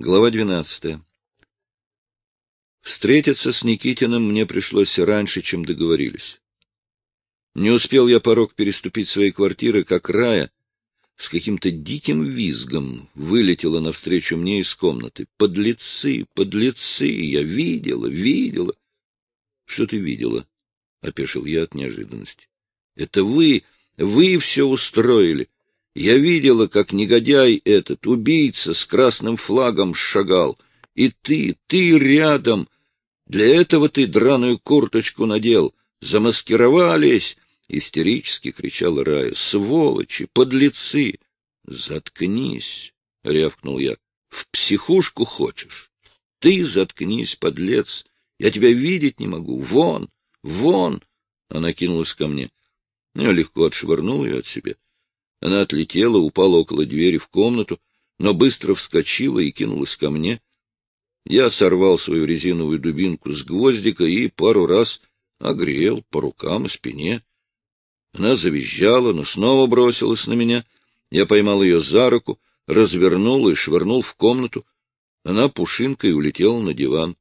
Глава двенадцатая. Встретиться с Никитиным мне пришлось раньше, чем договорились. Не успел я порог переступить своей квартиры, как Рая с каким-то диким визгом вылетела навстречу мне из комнаты. «Подлецы, подлецы! Я видела, видела!» «Что ты видела?» — опешил я от неожиданности. «Это вы, вы все устроили. Я видела, как негодяй этот, убийца с красным флагом шагал. И ты, ты рядом. Для этого ты драную курточку надел. Замаскировались!» — истерически кричала Рая. — Сволочи, подлецы! — Заткнись! — рявкнул я. — В психушку хочешь? Ты заткнись, подлец! Я тебя видеть не могу! Вон! Вон! Она кинулась ко мне. Я легко отшвырнул ее от себя. Она отлетела, упала около двери в комнату, но быстро вскочила и кинулась ко мне. Я сорвал свою резиновую дубинку с гвоздика и пару раз огрел по рукам и спине. Она завизжала, но снова бросилась на меня. Я поймал ее за руку, развернул и швырнул в комнату. Она пушинкой улетела на диван.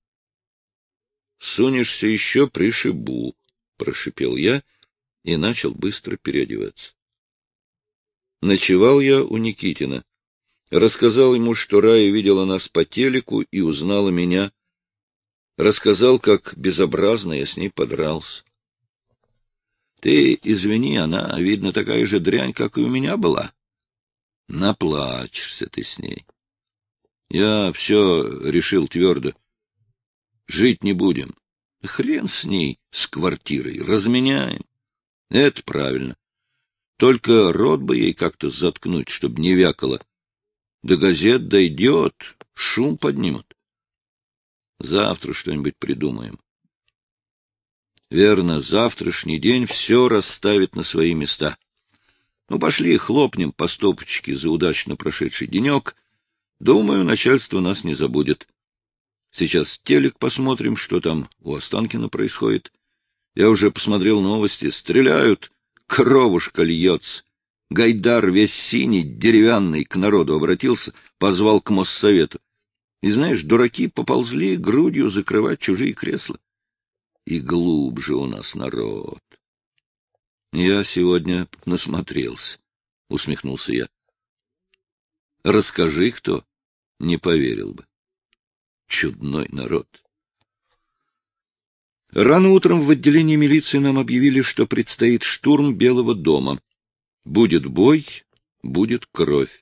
— Сунешься еще, пришибу, — прошипел я и начал быстро переодеваться. Ночевал я у Никитина. Рассказал ему, что Рая видела нас по телеку и узнала меня. Рассказал, как безобразно я с ней подрался. Ты извини, она, видно, такая же дрянь, как и у меня была. Наплачешься ты с ней. Я все решил твердо. Жить не будем. Хрен с ней, с квартирой. Разменяем. Это правильно. Только рот бы ей как-то заткнуть, чтобы не вякало. До газет дойдет, шум поднимут. Завтра что-нибудь придумаем. Верно, завтрашний день все расставит на свои места. Ну, пошли, хлопнем по стопочке за удачно прошедший денек. Думаю, начальство нас не забудет. Сейчас телек посмотрим, что там у Останкина происходит. Я уже посмотрел новости. Стреляют, кровушка льется. Гайдар весь синий, деревянный, к народу обратился, позвал к Моссовету. И знаешь, дураки поползли грудью закрывать чужие кресла и глубже у нас народ. — Я сегодня насмотрелся, — усмехнулся я. — Расскажи, кто, не поверил бы. Чудной народ. Рано утром в отделении милиции нам объявили, что предстоит штурм Белого дома. Будет бой, будет кровь.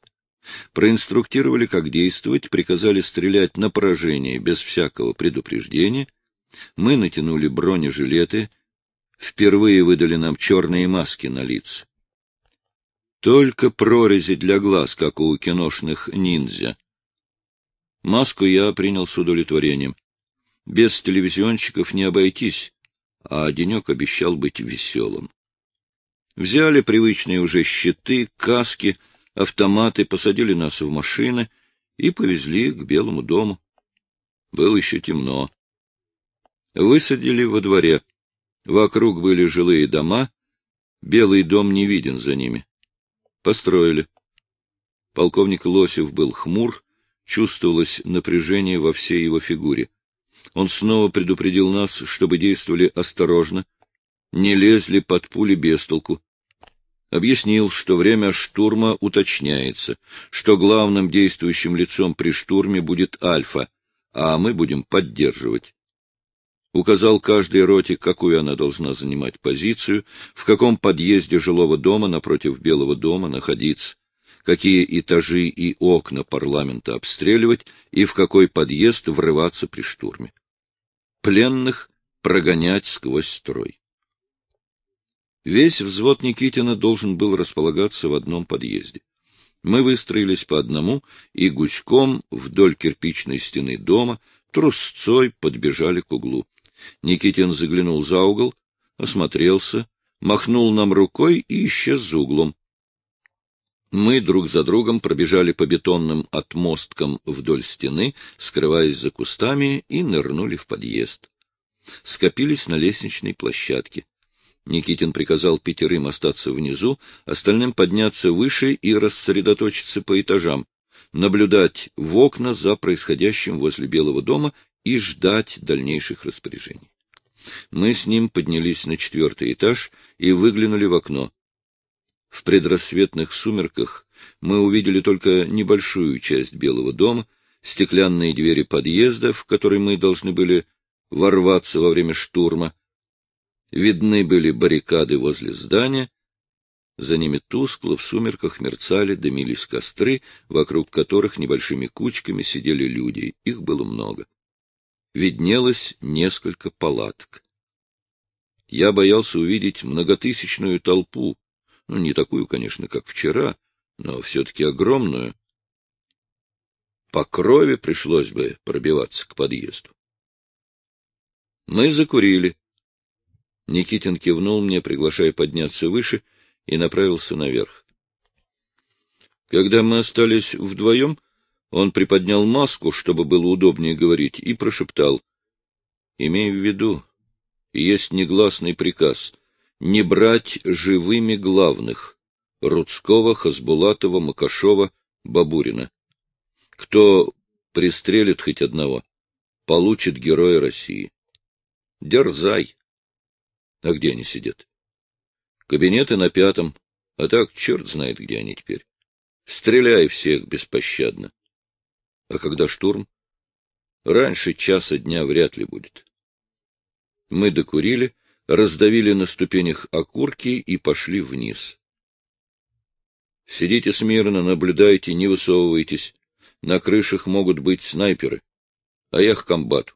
Проинструктировали, как действовать, приказали стрелять на поражение без всякого предупреждения, мы натянули бронежилеты, впервые выдали нам черные маски на лица. Только прорези для глаз, как у киношных ниндзя. Маску я принял с удовлетворением. Без телевизионщиков не обойтись, а денек обещал быть веселым. Взяли привычные уже щиты, каски, автоматы, посадили нас в машины и повезли к Белому дому. Было еще темно. Высадили во дворе. Вокруг были жилые дома. Белый дом не виден за ними. Построили. Полковник Лосев был хмур, чувствовалось напряжение во всей его фигуре. Он снова предупредил нас, чтобы действовали осторожно, не лезли под пули без толку. Объяснил, что время штурма уточняется, что главным действующим лицом при штурме будет Альфа, а мы будем поддерживать указал каждой роте, какую она должна занимать позицию, в каком подъезде жилого дома напротив Белого дома находиться, какие этажи и окна парламента обстреливать и в какой подъезд врываться при штурме. Пленных прогонять сквозь строй. Весь взвод Никитина должен был располагаться в одном подъезде. Мы выстроились по одному и гуськом вдоль кирпичной стены дома трусцой подбежали к углу. Никитин заглянул за угол, осмотрелся, махнул нам рукой и исчез за углом. Мы друг за другом пробежали по бетонным отмосткам вдоль стены, скрываясь за кустами, и нырнули в подъезд. Скопились на лестничной площадке. Никитин приказал пятерым остаться внизу, остальным подняться выше и рассредоточиться по этажам. наблюдать в окна за происходящим возле Белого дома и ждать дальнейших распоряжений. Мы с ним поднялись на четвертый этаж и выглянули в окно. В предрассветных сумерках мы увидели только небольшую часть Белого дома, стеклянные двери подъезда, в которые мы должны были ворваться во время штурма. Видны были баррикады возле здания. За ними тускло в сумерках мерцали, дымились костры, вокруг которых небольшими кучками сидели люди. Их было много. Виднелось несколько палаток. Я боялся увидеть многотысячную толпу, не такую, конечно, как вчера, но все-таки огромную. По крови пришлось бы пробиваться к подъезду. Мы закурили. Никитин кивнул мне, приглашая подняться выше, и направился наверх. Когда мы остались вдвоем, он приподнял маску, чтобы было удобнее говорить, и прошептал. — Имей в виду, есть негласный приказ — не брать живыми главных — Рудского, Хасбулатова, Макашова, Бабурина. Кто пристрелит хоть одного, получит Героя России. Дерзай. А где они сидят? Кабинеты на пятом, а так черт знает, где они теперь. Стреляй всех беспощадно. А когда штурм? Раньше часа дня вряд ли будет. Мы докурили, раздавили на ступенях окурки и пошли вниз. Сидите смирно, наблюдайте, не высовывайтесь. На крышах могут быть снайперы. А я к комбату.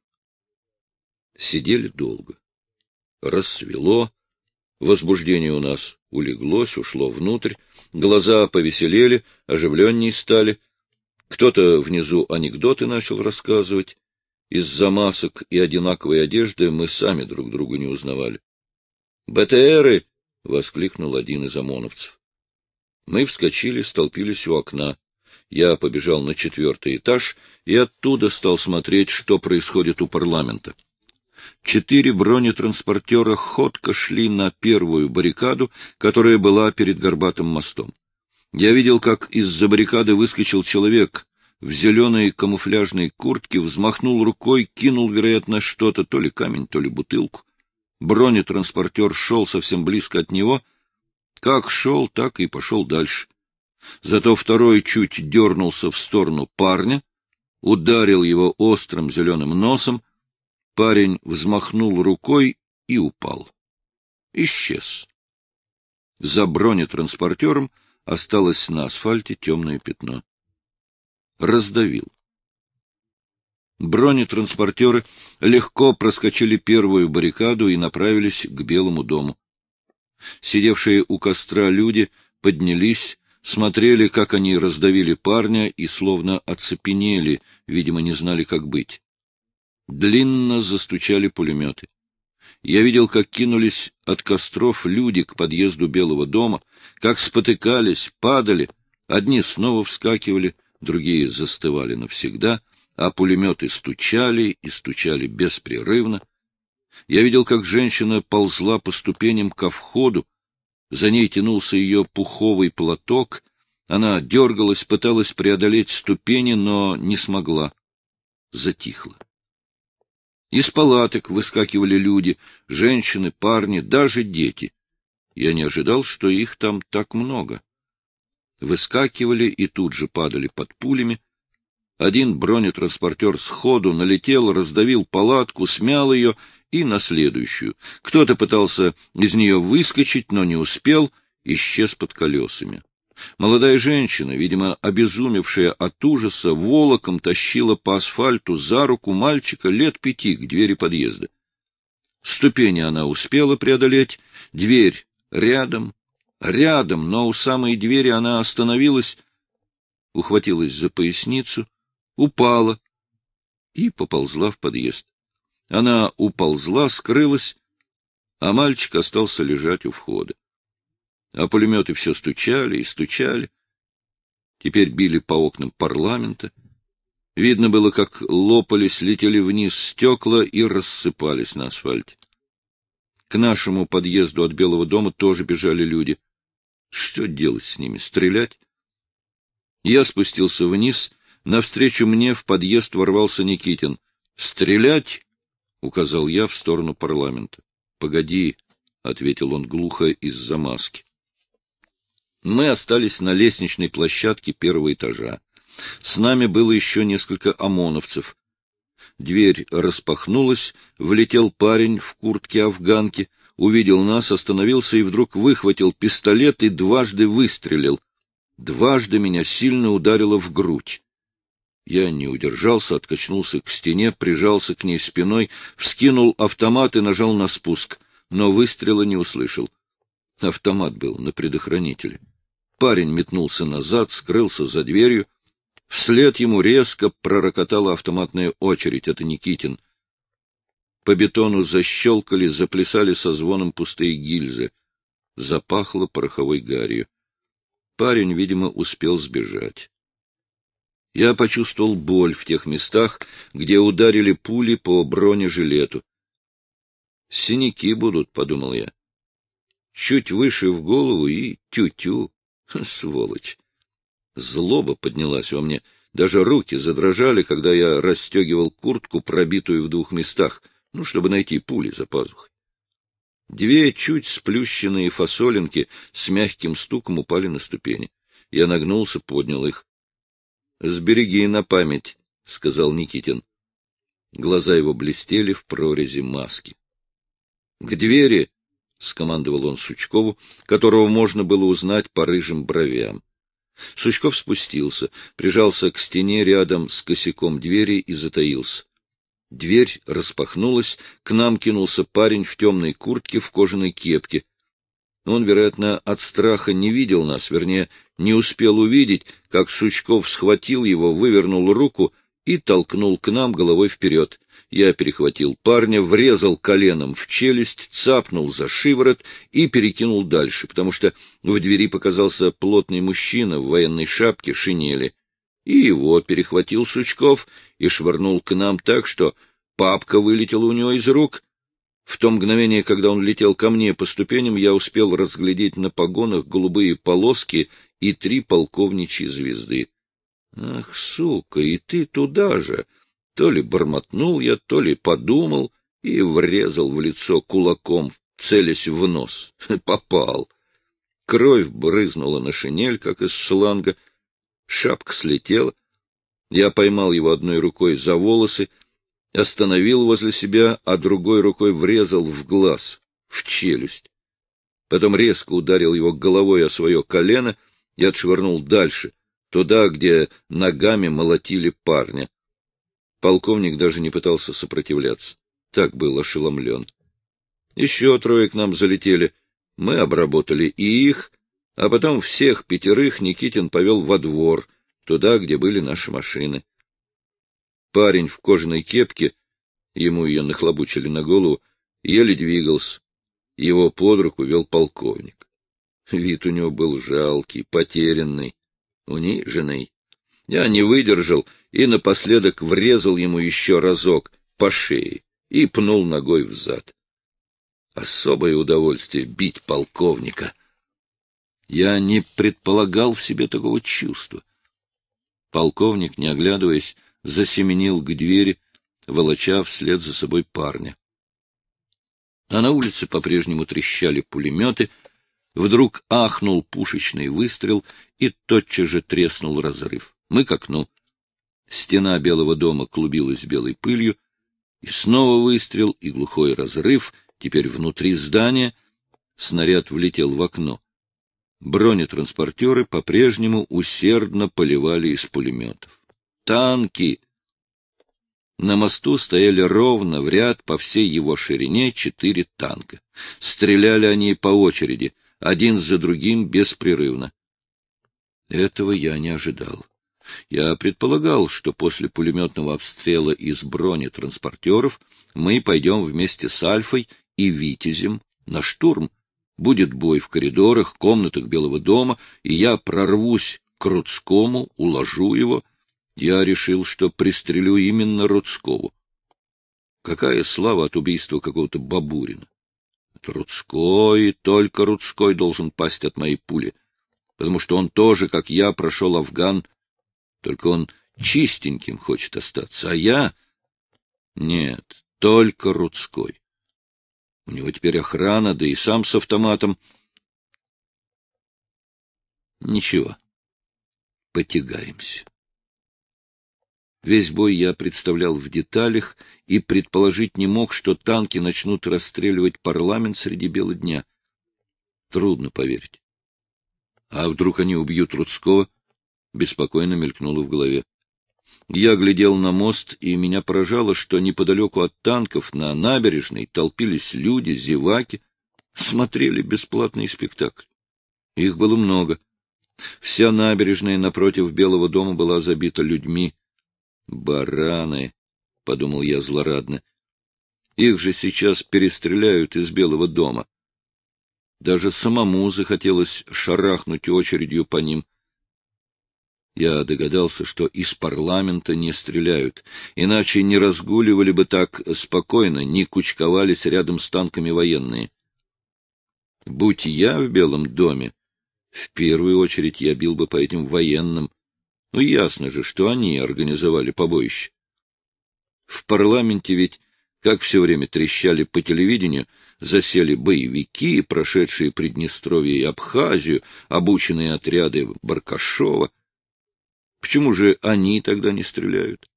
Сидели долго. Рассвело. Возбуждение у нас улеглось, ушло внутрь. Глаза повеселели, оживленнее стали. Кто-то внизу анекдоты начал рассказывать. Из-за масок и одинаковой одежды мы сами друг друга не узнавали. «БТРы!» — воскликнул один из ОМОНовцев. Мы вскочили, столпились у окна. Я побежал на четвертый этаж и оттуда стал смотреть, что происходит у парламента. Четыре бронетранспортера ходко шли на первую баррикаду, которая была перед Горбатым мостом. Я видел, как из-за баррикады выскочил человек, в зеленой камуфляжной куртке, взмахнул рукой, кинул, вероятно, что-то, то ли камень, то ли бутылку. Бронетранспортер шел совсем близко от него. Как шел, так и пошел дальше. Зато второй чуть дернулся в сторону парня, ударил его острым зеленым носом. Парень взмахнул рукой и упал. Исчез. За бронетранспортером осталось на асфальте темное пятно раздавил. Бронетранспортеры легко проскочили первую баррикаду и направились к Белому дому. Сидевшие у костра люди поднялись, смотрели, как они раздавили парня, и словно оцепенели, видимо, не знали, как быть. Длинно застучали пулеметы. Я видел, как кинулись от костров люди к подъезду Белого дома, как спотыкались, падали, одни снова вскакивали — другие застывали навсегда, а пулеметы стучали и стучали беспрерывно. Я видел, как женщина ползла по ступеням ко входу, за ней тянулся ее пуховый платок, она дергалась, пыталась преодолеть ступени, но не смогла. Затихла. Из палаток выскакивали люди, женщины, парни, даже дети. Я не ожидал, что их там так много выскакивали и тут же падали под пулями. Один бронетранспортер сходу налетел, раздавил палатку, смял ее и на следующую. Кто-то пытался из нее выскочить, но не успел, исчез под колесами. Молодая женщина, видимо, обезумевшая от ужаса, волоком тащила по асфальту за руку мальчика лет пяти к двери подъезда. Ступени она успела преодолеть, дверь рядом, Рядом, но у самой двери она остановилась, ухватилась за поясницу, упала и поползла в подъезд. Она уползла, скрылась, а мальчик остался лежать у входа. А пулеметы все стучали и стучали. Теперь били по окнам парламента. Видно было, как лопались, летели вниз стекла и рассыпались на асфальте. К нашему подъезду от Белого дома тоже бежали люди — что делать с ними? Стрелять? Я спустился вниз, Навстречу мне в подъезд ворвался Никитин. «Стрелять!» — указал я в сторону парламента. «Погоди», — ответил он глухо из-за маски. Мы остались на лестничной площадке первого этажа. С нами было еще несколько ОМОНовцев. Дверь распахнулась, влетел парень в куртке афганки, увидел нас, остановился и вдруг выхватил пистолет и дважды выстрелил. Дважды меня сильно ударило в грудь. Я не удержался, откачнулся к стене, прижался к ней спиной, вскинул автомат и нажал на спуск, но выстрела не услышал. Автомат был на предохранителе. Парень метнулся назад, скрылся за дверью. Вслед ему резко пророкотала автоматная очередь. Это Никитин. По бетону защелкали, заплясали со звоном пустые гильзы. Запахло пороховой гарью. Парень, видимо, успел сбежать. Я почувствовал боль в тех местах, где ударили пули по бронежилету. «Синяки будут», — подумал я. Чуть выше в голову и тю-тю. Сволочь! Злоба поднялась во мне. Даже руки задрожали, когда я расстегивал куртку, пробитую в двух местах, ну, чтобы найти пули за пазухой. Две чуть сплющенные фасолинки с мягким стуком упали на ступени. Я нагнулся, поднял их. — Сбереги на память, — сказал Никитин. Глаза его блестели в прорези маски. — К двери! — скомандовал он Сучкову, которого можно было узнать по рыжим бровям. Сучков спустился, прижался к стене рядом с косяком двери и затаился. Дверь распахнулась, к нам кинулся парень в темной куртке в кожаной кепке. Он, вероятно, от страха не видел нас, вернее, не успел увидеть, как Сучков схватил его, вывернул руку и толкнул к нам головой вперед. Я перехватил парня, врезал коленом в челюсть, цапнул за шиворот и перекинул дальше, потому что в двери показался плотный мужчина в военной шапке, шинели. И его перехватил Сучков и швырнул к нам так, что папка вылетела у него из рук. В то мгновение, когда он летел ко мне по ступеням, я успел разглядеть на погонах голубые полоски и три полковничьи звезды. Ах, сука, и ты туда же! То ли бормотнул я, то ли подумал и врезал в лицо кулаком, целясь в нос. Попал. Кровь брызнула на шинель, как из шланга. Шапка слетела. Я поймал его одной рукой за волосы, остановил возле себя, а другой рукой врезал в глаз, в челюсть. Потом резко ударил его головой о свое колено — и отшвырнул дальше, туда, где ногами молотили парня. Полковник даже не пытался сопротивляться. Так был ошеломлен. Еще трое к нам залетели. Мы обработали и их, а потом всех пятерых Никитин повел во двор, туда, где были наши машины. Парень в кожаной кепке, ему ее нахлобучили на голову, еле двигался. Его под руку вел полковник. Вид у него был жалкий, потерянный, униженный. Я не выдержал и напоследок врезал ему еще разок по шее и пнул ногой в зад. Особое удовольствие бить полковника. Я не предполагал в себе такого чувства. Полковник, не оглядываясь, засеменил к двери, волоча вслед за собой парня. А на улице по-прежнему трещали пулеметы — Вдруг ахнул пушечный выстрел, и тотчас же треснул разрыв. Мы к окну. Стена Белого дома клубилась белой пылью, и снова выстрел, и глухой разрыв, теперь внутри здания. Снаряд влетел в окно. Бронетранспортеры по-прежнему усердно поливали из пулеметов. «Танки!» На мосту стояли ровно в ряд по всей его ширине четыре танка. Стреляли они по очереди — один за другим беспрерывно. Этого я не ожидал. Я предполагал, что после пулеметного обстрела из бронетранспортеров мы пойдем вместе с Альфой и Витязем на штурм. Будет бой в коридорах, комнатах Белого дома, и я прорвусь к Рудскому, уложу его. Я решил, что пристрелю именно Рудскову. Какая слава от убийства какого-то Бабурина! Рудской, только Рудской должен пасть от моей пули, потому что он тоже, как я, прошел Афган, только он чистеньким хочет остаться, а я... Нет, только Рудской. У него теперь охрана, да и сам с автоматом. Ничего, потягаемся. Весь бой я представлял в деталях и предположить не мог, что танки начнут расстреливать парламент среди бела дня. Трудно поверить. А вдруг они убьют Рудского? Беспокойно мелькнуло в голове. Я глядел на мост, и меня поражало, что неподалеку от танков на набережной толпились люди, зеваки, смотрели бесплатный спектакль. Их было много. Вся набережная напротив Белого дома была забита людьми. Бараны, — подумал я злорадно. Их же сейчас перестреляют из Белого дома. Даже самому захотелось шарахнуть очередью по ним. Я догадался, что из парламента не стреляют, иначе не разгуливали бы так спокойно, не кучковались рядом с танками военные. Будь я в Белом доме, в первую очередь я бил бы по этим военным, ну, ясно же, что они организовали побоище. В парламенте ведь, как все время трещали по телевидению, засели боевики, прошедшие Приднестровье и Абхазию, обученные отряды Баркашова. Почему же они тогда не стреляют?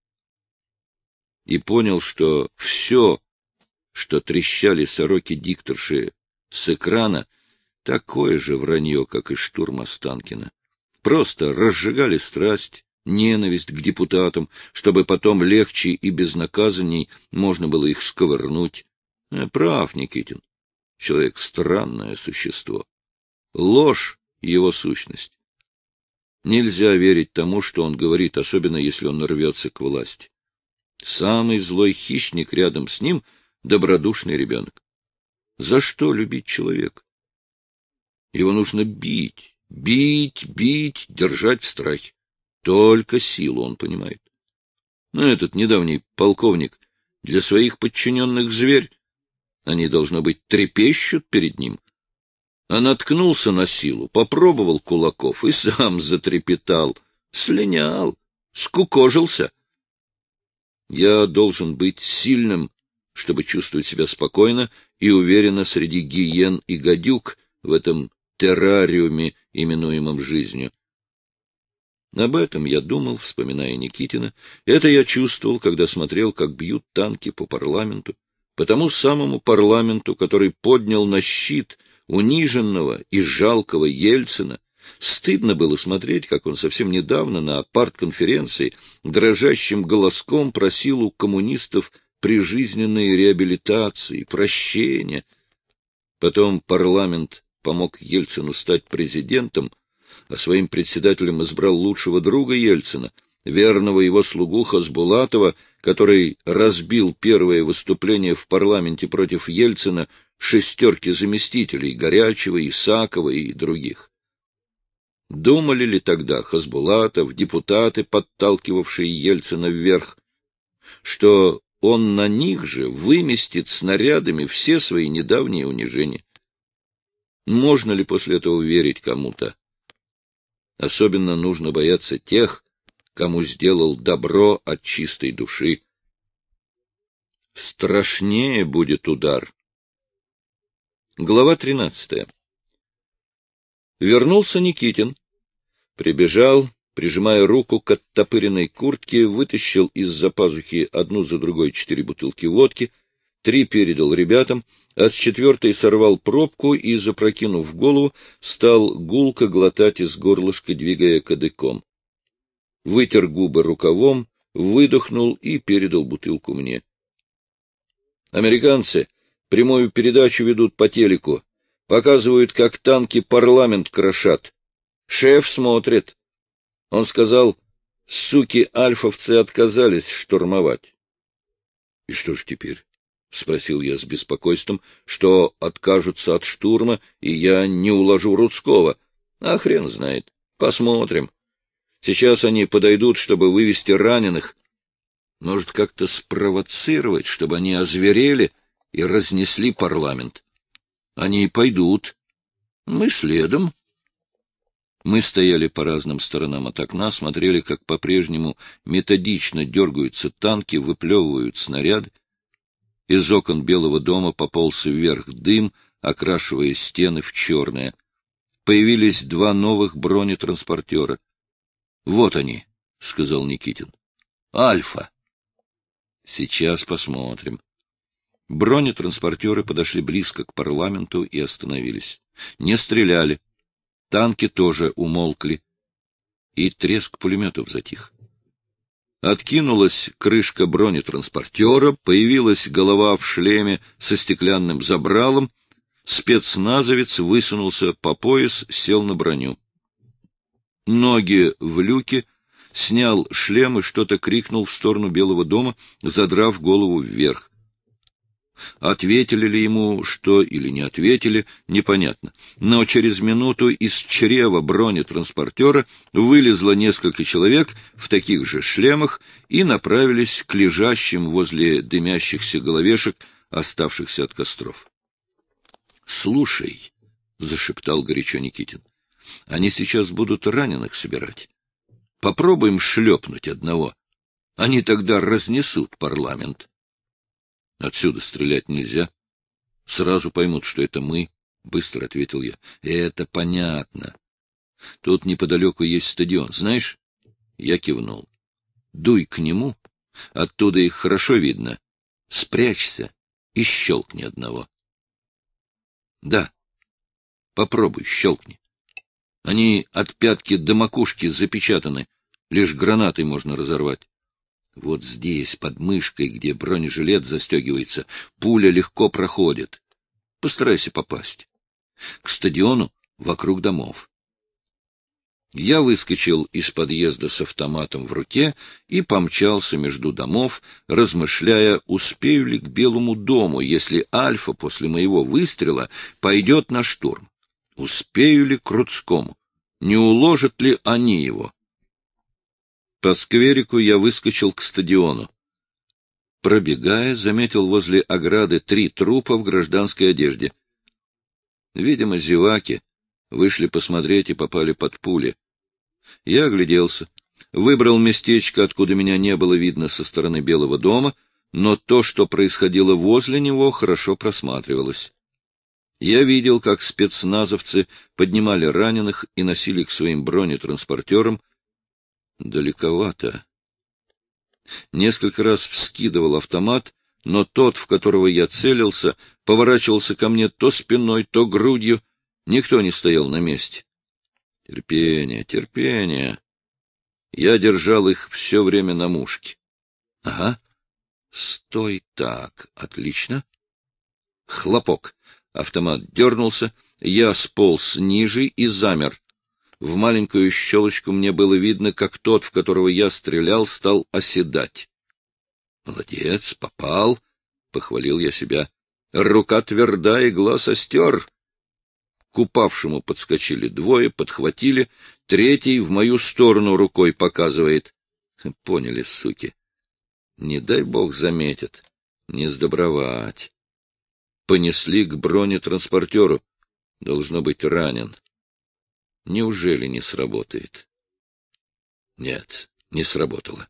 И понял, что все, что трещали сороки-дикторши с экрана, такое же вранье, как и штурм Останкина просто разжигали страсть, ненависть к депутатам, чтобы потом легче и безнаказанней можно было их сковырнуть. Э, прав, Никитин. Человек — странное существо. Ложь — его сущность. Нельзя верить тому, что он говорит, особенно если он рвется к власти. Самый злой хищник рядом с ним — добродушный ребенок. За что любить человека? Его нужно бить, Бить, бить, держать в страхе. Только силу он понимает. Но этот недавний полковник для своих подчиненных зверь. Они, должно быть, трепещут перед ним. А наткнулся на силу, попробовал кулаков и сам затрепетал, слинял, скукожился. Я должен быть сильным, чтобы чувствовать себя спокойно и уверенно среди гиен и гадюк в этом террариуме, именуемом жизнью. Об этом я думал, вспоминая Никитина. Это я чувствовал, когда смотрел, как бьют танки по парламенту, по тому самому парламенту, который поднял на щит униженного и жалкого Ельцина. Стыдно было смотреть, как он совсем недавно на партконференции дрожащим голоском просил у коммунистов прижизненной реабилитации, прощения. Потом парламент помог Ельцину стать президентом, а своим председателем избрал лучшего друга Ельцина, верного его слугу Хасбулатова, который разбил первое выступление в парламенте против Ельцина шестерки заместителей Горячего, Исакова и других. Думали ли тогда Хасбулатов, депутаты, подталкивавшие Ельцина вверх, что он на них же выместит снарядами все свои недавние унижения? Можно ли после этого верить кому-то? Особенно нужно бояться тех, кому сделал добро от чистой души. Страшнее будет удар. Глава тринадцатая. Вернулся Никитин. Прибежал, прижимая руку к оттопыренной куртке, вытащил из-за пазухи одну за другой четыре бутылки водки, три передал ребятам, а с четвертой сорвал пробку и, запрокинув голову, стал гулко глотать из горлышка, двигая кадыком. Вытер губы рукавом, выдохнул и передал бутылку мне. Американцы прямую передачу ведут по телеку, показывают, как танки парламент крошат. Шеф смотрит. Он сказал, суки альфовцы отказались штурмовать. И что ж теперь? — спросил я с беспокойством, — что откажутся от штурма, и я не уложу Рудского. А хрен знает. Посмотрим. Сейчас они подойдут, чтобы вывести раненых. Может, как-то спровоцировать, чтобы они озверели и разнесли парламент. Они пойдут. Мы следом. Мы стояли по разным сторонам от окна, смотрели, как по-прежнему методично дергаются танки, выплевывают снаряды. Из окон Белого дома пополз вверх дым, окрашивая стены в черное. Появились два новых бронетранспортера. — Вот они, — сказал Никитин. — Альфа. — Сейчас посмотрим. Бронетранспортеры подошли близко к парламенту и остановились. Не стреляли. Танки тоже умолкли. И треск пулеметов затих. Откинулась крышка бронетранспортера, появилась голова в шлеме со стеклянным забралом, спецназовец высунулся по пояс, сел на броню. Ноги в люке, снял шлем и что-то крикнул в сторону Белого дома, задрав голову вверх. Ответили ли ему что или не ответили, непонятно. Но через минуту из чрева бронетранспортера вылезло несколько человек в таких же шлемах и направились к лежащим возле дымящихся головешек, оставшихся от костров. — Слушай, — зашептал горячо Никитин, — они сейчас будут раненых собирать. Попробуем шлепнуть одного. Они тогда разнесут парламент. Отсюда стрелять нельзя. Сразу поймут, что это мы, — быстро ответил я. — Это понятно. Тут неподалеку есть стадион, знаешь? Я кивнул. Дуй к нему, оттуда их хорошо видно. Спрячься и щелкни одного. Да, попробуй, щелкни. Они от пятки до макушки запечатаны, лишь гранатой можно разорвать. Вот здесь, под мышкой, где бронежилет застегивается, пуля легко проходит. Постарайся попасть. К стадиону вокруг домов. Я выскочил из подъезда с автоматом в руке и помчался между домов, размышляя, успею ли к Белому дому, если Альфа после моего выстрела пойдет на штурм. Успею ли к Рудскому? Не уложат ли они его? По скверику я выскочил к стадиону. Пробегая, заметил возле ограды три трупа в гражданской одежде. Видимо, зеваки вышли посмотреть и попали под пули. Я огляделся, выбрал местечко, откуда меня не было видно со стороны Белого дома, но то, что происходило возле него, хорошо просматривалось. Я видел, как спецназовцы поднимали раненых и носили к своим бронетранспортерам, Далековато. Несколько раз вскидывал автомат, но тот, в которого я целился, поворачивался ко мне то спиной, то грудью. Никто не стоял на месте. Терпение, терпение. Я держал их все время на мушке. Ага. Стой так. Отлично. Хлопок. Автомат дернулся. Я сполз ниже и замер. В маленькую щелочку мне было видно, как тот, в которого я стрелял, стал оседать. — Молодец, попал, — похвалил я себя. Рука тверда глаз остер. К упавшему подскочили двое, подхватили, третий в мою сторону рукой показывает. Поняли, суки. Не дай бог заметят. Не сдобровать. Понесли к бронетранспортеру. Должно быть ранен. Неужели не сработает? Нет, не сработало.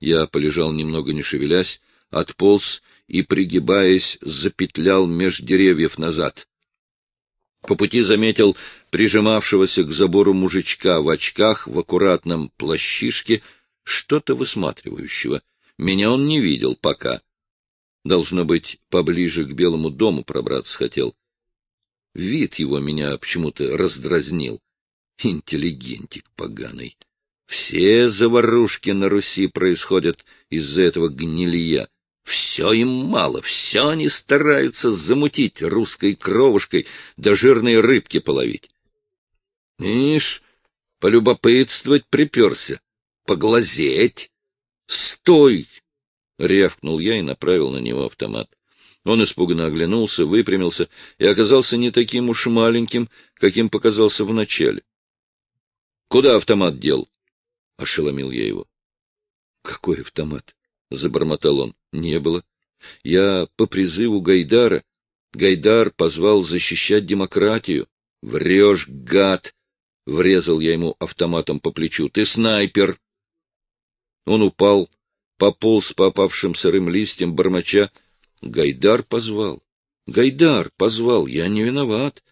Я полежал немного не шевелясь, отполз и, пригибаясь, запетлял меж деревьев назад. По пути заметил прижимавшегося к забору мужичка в очках, в аккуратном плащишке, что-то высматривающего. Меня он не видел пока. Должно быть, поближе к Белому дому пробраться хотел. Вид его меня почему-то раздразнил. Интеллигентик поганый. Все заварушки на Руси происходят из-за этого гнилья. Все им мало, все они стараются замутить русской кровушкой, да жирные рыбки половить. Ишь, полюбопытствовать приперся, поглазеть. Стой! — рявкнул я и направил на него автомат. Он испуганно оглянулся, выпрямился и оказался не таким уж маленьким, каким показался вначале. — Куда автомат дел? — ошеломил я его. — Какой автомат? — забормотал он. — Не было. Я по призыву Гайдара. Гайдар позвал защищать демократию. Врешь, гад! Врезал я ему автоматом по плечу. Ты снайпер! Он упал, пополз по опавшим сырым листьям, бормоча. Гайдар позвал. Гайдар позвал, я не виноват.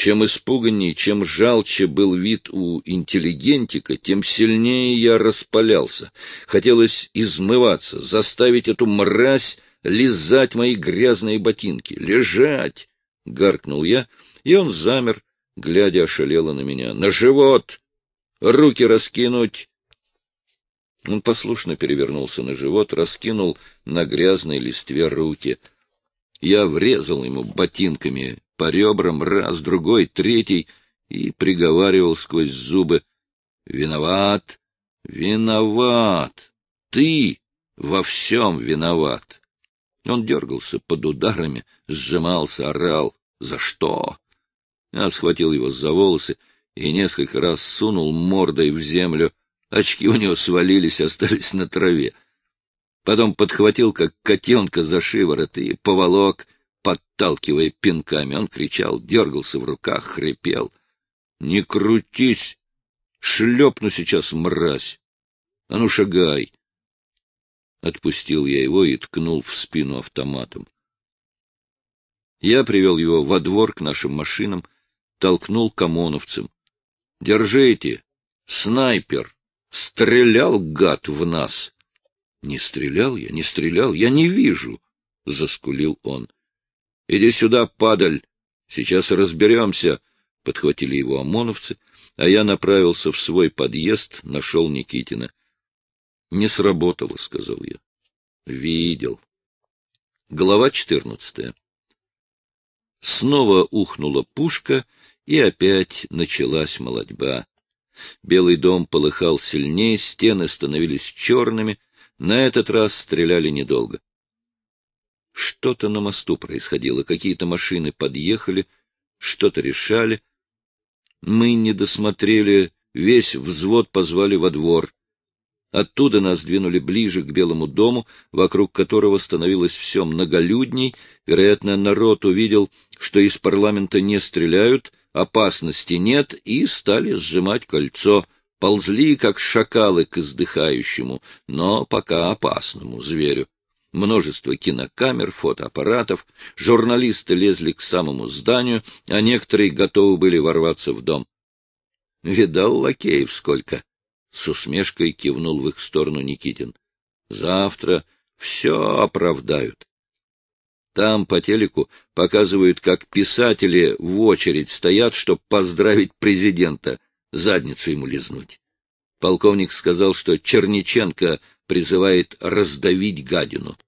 Чем испуганней, чем жалче был вид у интеллигентика, тем сильнее я распалялся. Хотелось измываться, заставить эту мразь лизать мои грязные ботинки. «Лежать!» — гаркнул я, и он замер, глядя ошалело на меня. «На живот! Руки раскинуть!» Он послушно перевернулся на живот, раскинул на грязной листве руки. Я врезал ему ботинками по ребрам раз, другой, третий и приговаривал сквозь зубы. «Виноват! Виноват! Ты во всем виноват!» Он дергался под ударами, сжимался, орал. «За что?» Я схватил его за волосы и несколько раз сунул мордой в землю. Очки у него свалились, остались на траве. Потом подхватил, как котенка за шиворот, и поволок, подталкивая пинками. Он кричал, дергался в руках, хрипел. — Не крутись! Шлепну сейчас, мразь! А ну, шагай! Отпустил я его и ткнул в спину автоматом. Я привел его во двор к нашим машинам, толкнул к ОМОНовцам. — Держите! Снайпер! Стрелял, гад, в нас! — Не стрелял я, не стрелял, я не вижу! — заскулил он. — Иди сюда, падаль! Сейчас разберемся! — подхватили его ОМОНовцы, а я направился в свой подъезд, нашел Никитина. — Не сработало, — сказал я. — Видел. Глава четырнадцатая. Снова ухнула пушка, и опять началась молодьба. Белый дом полыхал сильнее, стены становились черными, на этот раз стреляли недолго. Что-то на мосту происходило, какие-то машины подъехали, что-то решали. Мы не досмотрели, весь взвод позвали во двор. Оттуда нас двинули ближе к Белому дому, вокруг которого становилось все многолюдней. Вероятно, народ увидел, что из парламента не стреляют, опасности нет, и стали сжимать кольцо, ползли, как шакалы, к издыхающему, но пока опасному зверю. Множество кинокамер, фотоаппаратов, журналисты лезли к самому зданию, а некоторые готовы были ворваться в дом. Видал лакеев сколько? С усмешкой кивнул в их сторону Никитин. Завтра все оправдают. Там по телеку показывают, как писатели в очередь стоят, чтобы поздравить президента, задницу ему лизнуть. Полковник сказал, что Черниченко призывает раздавить гадину.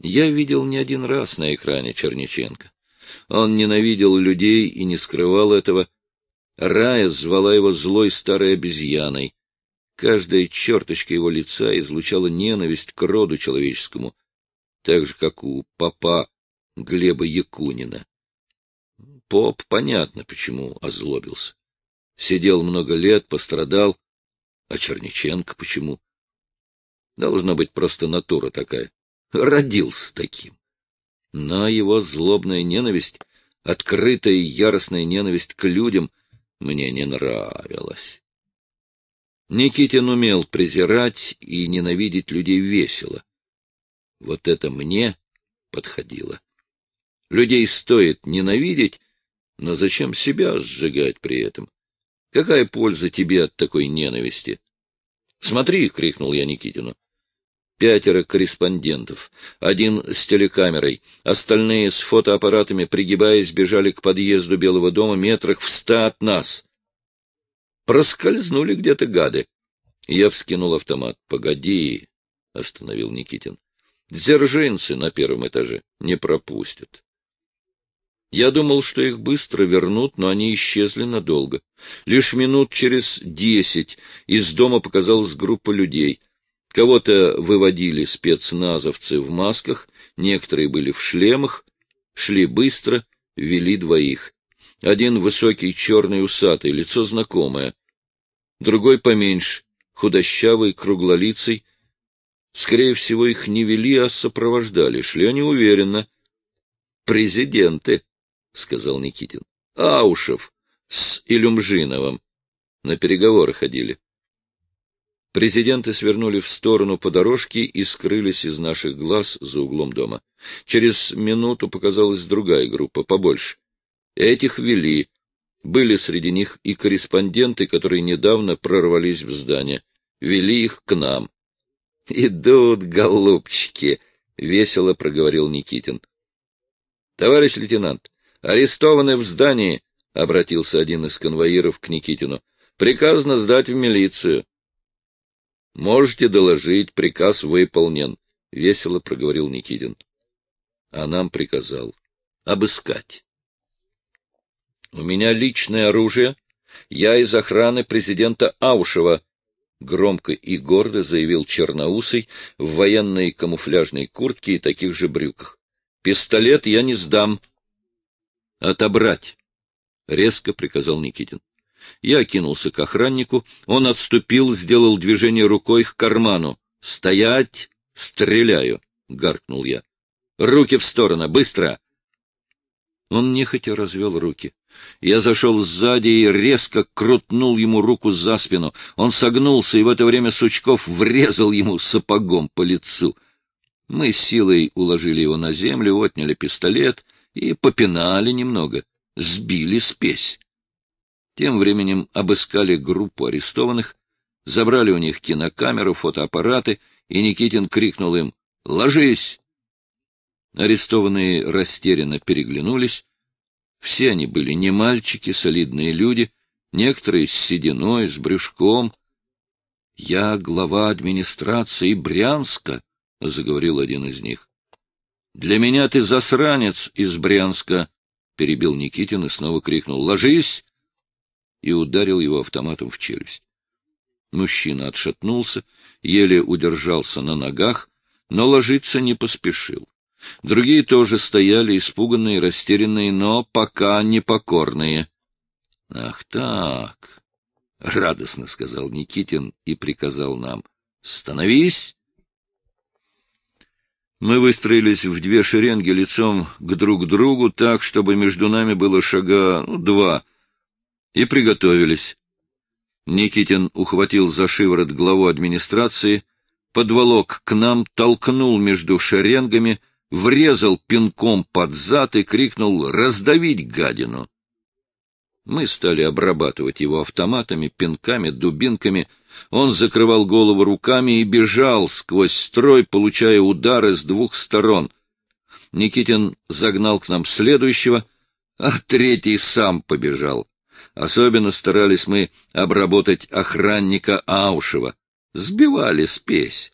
Я видел не один раз на экране Черниченко. Он ненавидел людей и не скрывал этого. Рая звала его злой старой обезьяной. Каждая черточка его лица излучала ненависть к роду человеческому, так же, как у папа Глеба Якунина. Поп, понятно, почему озлобился. Сидел много лет, пострадал. А Черниченко почему? Должна быть просто натура такая. Родился таким. Но его злобная ненависть, открытая яростная ненависть к людям мне не нравилась. Никитин умел презирать и ненавидеть людей весело. Вот это мне подходило. Людей стоит ненавидеть, но зачем себя сжигать при этом? Какая польза тебе от такой ненависти? — Смотри! — крикнул я Никитину. Пятеро корреспондентов, один с телекамерой, остальные с фотоаппаратами, пригибаясь, бежали к подъезду Белого дома метрах в ста от нас. Проскользнули где-то гады. Я вскинул автомат. — Погоди, — остановил Никитин. — Дзержинцы на первом этаже не пропустят. Я думал, что их быстро вернут, но они исчезли надолго. Лишь минут через десять из дома показалась группа людей — Кого-то выводили спецназовцы в масках, некоторые были в шлемах, шли быстро, вели двоих. Один высокий, черный, усатый, лицо знакомое. Другой поменьше, худощавый, круглолицый. Скорее всего, их не вели, а сопровождали. Шли они уверенно. — Президенты, — сказал Никитин. — Аушев, с Илюмжиновым. На переговоры ходили. Президенты свернули в сторону по дорожке и скрылись из наших глаз за углом дома. Через минуту показалась другая группа, побольше. Этих вели. Были среди них и корреспонденты, которые недавно прорвались в здание. Вели их к нам. — Идут, голубчики! — весело проговорил Никитин. — Товарищ лейтенант, арестованы в здании! — обратился один из конвоиров к Никитину. — Приказано сдать в милицию. — Можете доложить, приказ выполнен, — весело проговорил Никитин. А нам приказал обыскать. — У меня личное оружие. Я из охраны президента Аушева, — громко и гордо заявил Черноусый в военной камуфляжной куртке и таких же брюках. — Пистолет я не сдам. — Отобрать, — резко приказал Никитин. Я кинулся к охраннику, он отступил, сделал движение рукой к карману. «Стоять! Стреляю!» — гаркнул я. «Руки в сторону! Быстро!» Он нехотя развел руки. Я зашел сзади и резко крутнул ему руку за спину. Он согнулся, и в это время Сучков врезал ему сапогом по лицу. Мы силой уложили его на землю, отняли пистолет и попинали немного, сбили спесь. Тем временем обыскали группу арестованных, забрали у них кинокамеру, фотоаппараты, и Никитин крикнул им «Ложись!». Арестованные растерянно переглянулись. Все они были не мальчики, солидные люди, некоторые с сединой, с брюшком. — Я глава администрации Брянска, — заговорил один из них. — Для меня ты засранец из Брянска, — перебил Никитин и снова крикнул. — Ложись! И ударил его автоматом в челюсть. Мужчина отшатнулся, еле удержался на ногах, но ложиться не поспешил. Другие тоже стояли, испуганные, растерянные, но пока непокорные. — Ах так! — радостно сказал Никитин и приказал нам. — Становись! Мы выстроились в две шеренги лицом к друг другу так, чтобы между нами было шага ну, два — и приготовились. Никитин ухватил за шиворот главу администрации, подволок к нам, толкнул между шеренгами, врезал пинком под зад и крикнул «Раздавить гадину!». Мы стали обрабатывать его автоматами, пинками, дубинками. Он закрывал голову руками и бежал сквозь строй, получая удары с двух сторон. Никитин загнал к нам следующего, а третий сам побежал. Особенно старались мы обработать охранника Аушева. Сбивали спесь.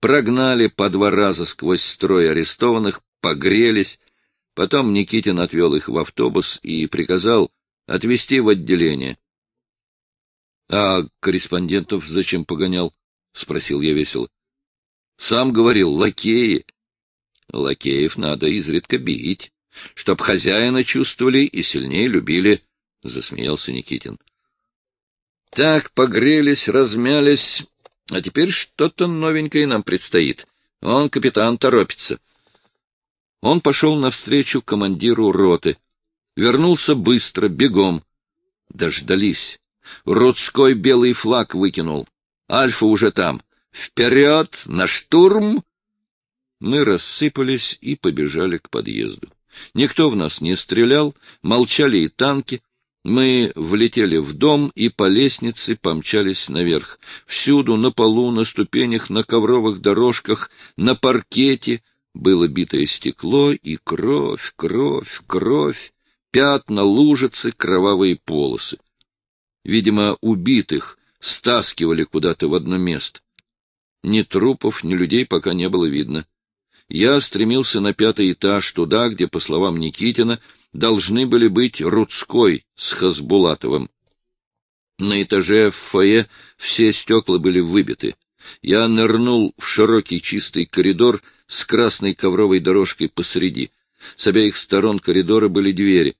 Прогнали по два раза сквозь строй арестованных, погрелись. Потом Никитин отвел их в автобус и приказал отвезти в отделение. — А корреспондентов зачем погонял? — спросил я весело. — Сам говорил, лакеи. Лакеев надо изредка бить, чтоб хозяина чувствовали и сильнее любили. — засмеялся Никитин. — Так, погрелись, размялись, а теперь что-то новенькое нам предстоит. Он, капитан, торопится. Он пошел навстречу командиру роты. Вернулся быстро, бегом. Дождались. Рудской белый флаг выкинул. Альфа уже там. Вперед, на штурм! Мы рассыпались и побежали к подъезду. Никто в нас не стрелял, молчали и танки, мы влетели в дом и по лестнице помчались наверх. Всюду, на полу, на ступенях, на ковровых дорожках, на паркете было битое стекло и кровь, кровь, кровь, пятна, лужицы, кровавые полосы. Видимо, убитых стаскивали куда-то в одно место. Ни трупов, ни людей пока не было видно. Я стремился на пятый этаж, туда, где, по словам Никитина, должны были быть Рудской с Хасбулатовым. На этаже в фойе все стекла были выбиты. Я нырнул в широкий чистый коридор с красной ковровой дорожкой посреди. С обеих сторон коридора были двери.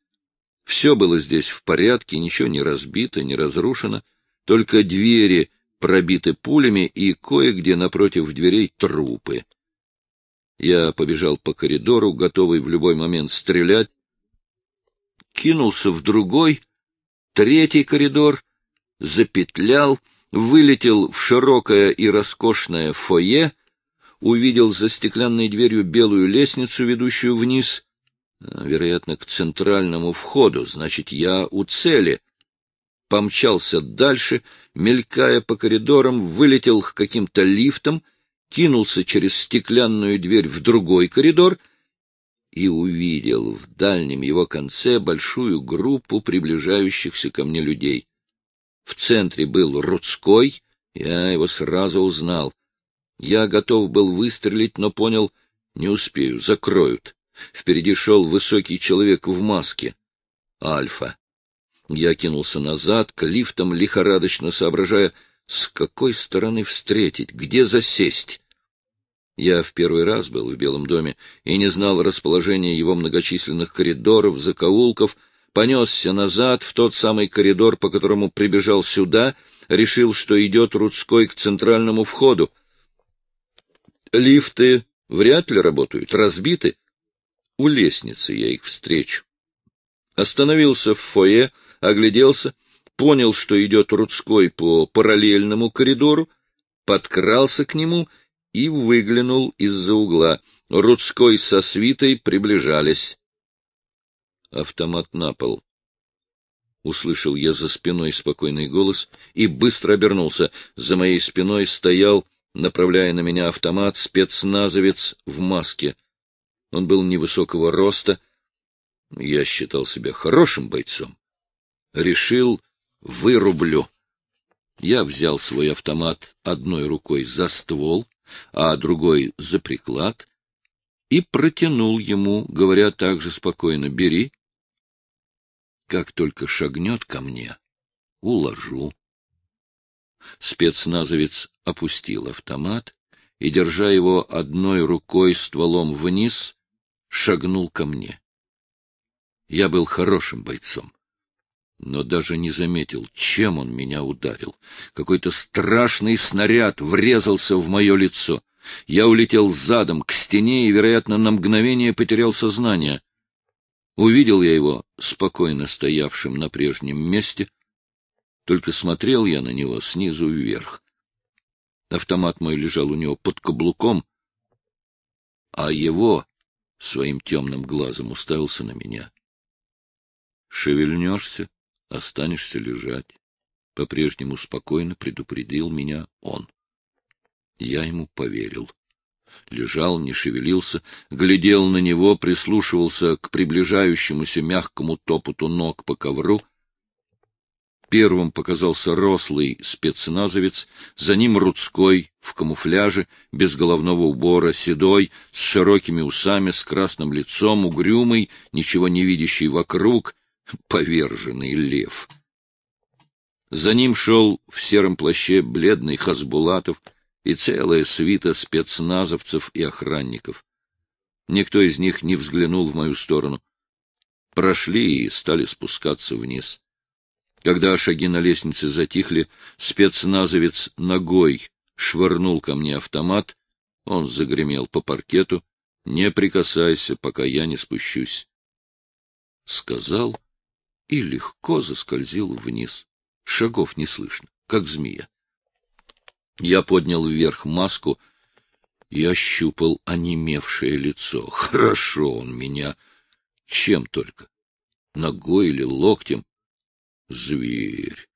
Все было здесь в порядке, ничего не разбито, не разрушено, только двери пробиты пулями и кое-где напротив дверей трупы. Я побежал по коридору, готовый в любой момент стрелять, кинулся в другой, третий коридор, запетлял, вылетел в широкое и роскошное фойе, увидел за стеклянной дверью белую лестницу, ведущую вниз, а, вероятно, к центральному входу, значит, я у цели. Помчался дальше, мелькая по коридорам, вылетел к каким-то лифтам, кинулся через стеклянную дверь в другой коридор и увидел в дальнем его конце большую группу приближающихся ко мне людей. В центре был Рудской, я его сразу узнал. Я готов был выстрелить, но понял, не успею, закроют. Впереди шел высокий человек в маске. Альфа. Я кинулся назад, к лифтам, лихорадочно соображая, с какой стороны встретить, где засесть. Я в первый раз был в Белом доме и не знал расположения его многочисленных коридоров, закоулков, понесся назад в тот самый коридор, по которому прибежал сюда, решил, что идет Рудской к центральному входу. Лифты вряд ли работают, разбиты. У лестницы я их встречу. Остановился в фойе, огляделся, понял, что идет Рудской по параллельному коридору, подкрался к нему и выглянул из-за угла. Рудской со свитой приближались. Автомат на пол. Услышал я за спиной спокойный голос и быстро обернулся. За моей спиной стоял, направляя на меня автомат, спецназовец в маске. Он был невысокого роста. Я считал себя хорошим бойцом. Решил, вырублю. Я взял свой автомат одной рукой за ствол, а другой за приклад, и протянул ему, говоря также спокойно, «Бери». Как только шагнет ко мне, уложу. Спецназовец опустил автомат и, держа его одной рукой стволом вниз, шагнул ко мне. Я был хорошим бойцом но даже не заметил, чем он меня ударил. Какой-то страшный снаряд врезался в мое лицо. Я улетел задом к стене и, вероятно, на мгновение потерял сознание. Увидел я его спокойно стоявшим на прежнем месте, только смотрел я на него снизу вверх. Автомат мой лежал у него под каблуком, а его своим темным глазом уставился на меня. Шевельнешься, останешься лежать. По-прежнему спокойно предупредил меня он. Я ему поверил. Лежал, не шевелился, глядел на него, прислушивался к приближающемуся мягкому топоту ног по ковру. Первым показался рослый спецназовец, за ним Рудской в камуфляже, без головного убора, седой, с широкими усами, с красным лицом, угрюмый, ничего не видящий вокруг, поверженный лев. За ним шел в сером плаще бледный Хасбулатов и целая свита спецназовцев и охранников. Никто из них не взглянул в мою сторону. Прошли и стали спускаться вниз. Когда шаги на лестнице затихли, спецназовец ногой швырнул ко мне автомат, он загремел по паркету, «Не прикасайся, пока я не спущусь». Сказал и легко заскользил вниз. Шагов не слышно, как змея. Я поднял вверх маску и ощупал онемевшее лицо. Хорошо он меня. Чем только? Ногой или локтем? Зверь.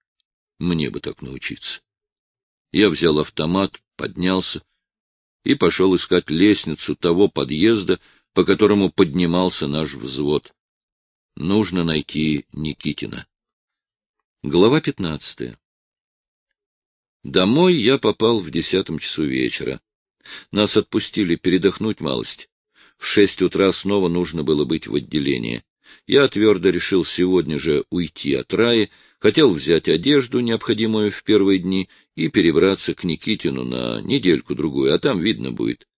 Мне бы так научиться. Я взял автомат, поднялся и пошел искать лестницу того подъезда, по которому поднимался наш взвод. Нужно найти Никитина. Глава пятнадцатая. Домой я попал в десятом часу вечера. Нас отпустили передохнуть малость. В шесть утра снова нужно было быть в отделении. Я твердо решил сегодня же уйти от Раи, хотел взять одежду, необходимую в первые дни, и перебраться к Никитину на недельку-другую, а там видно будет.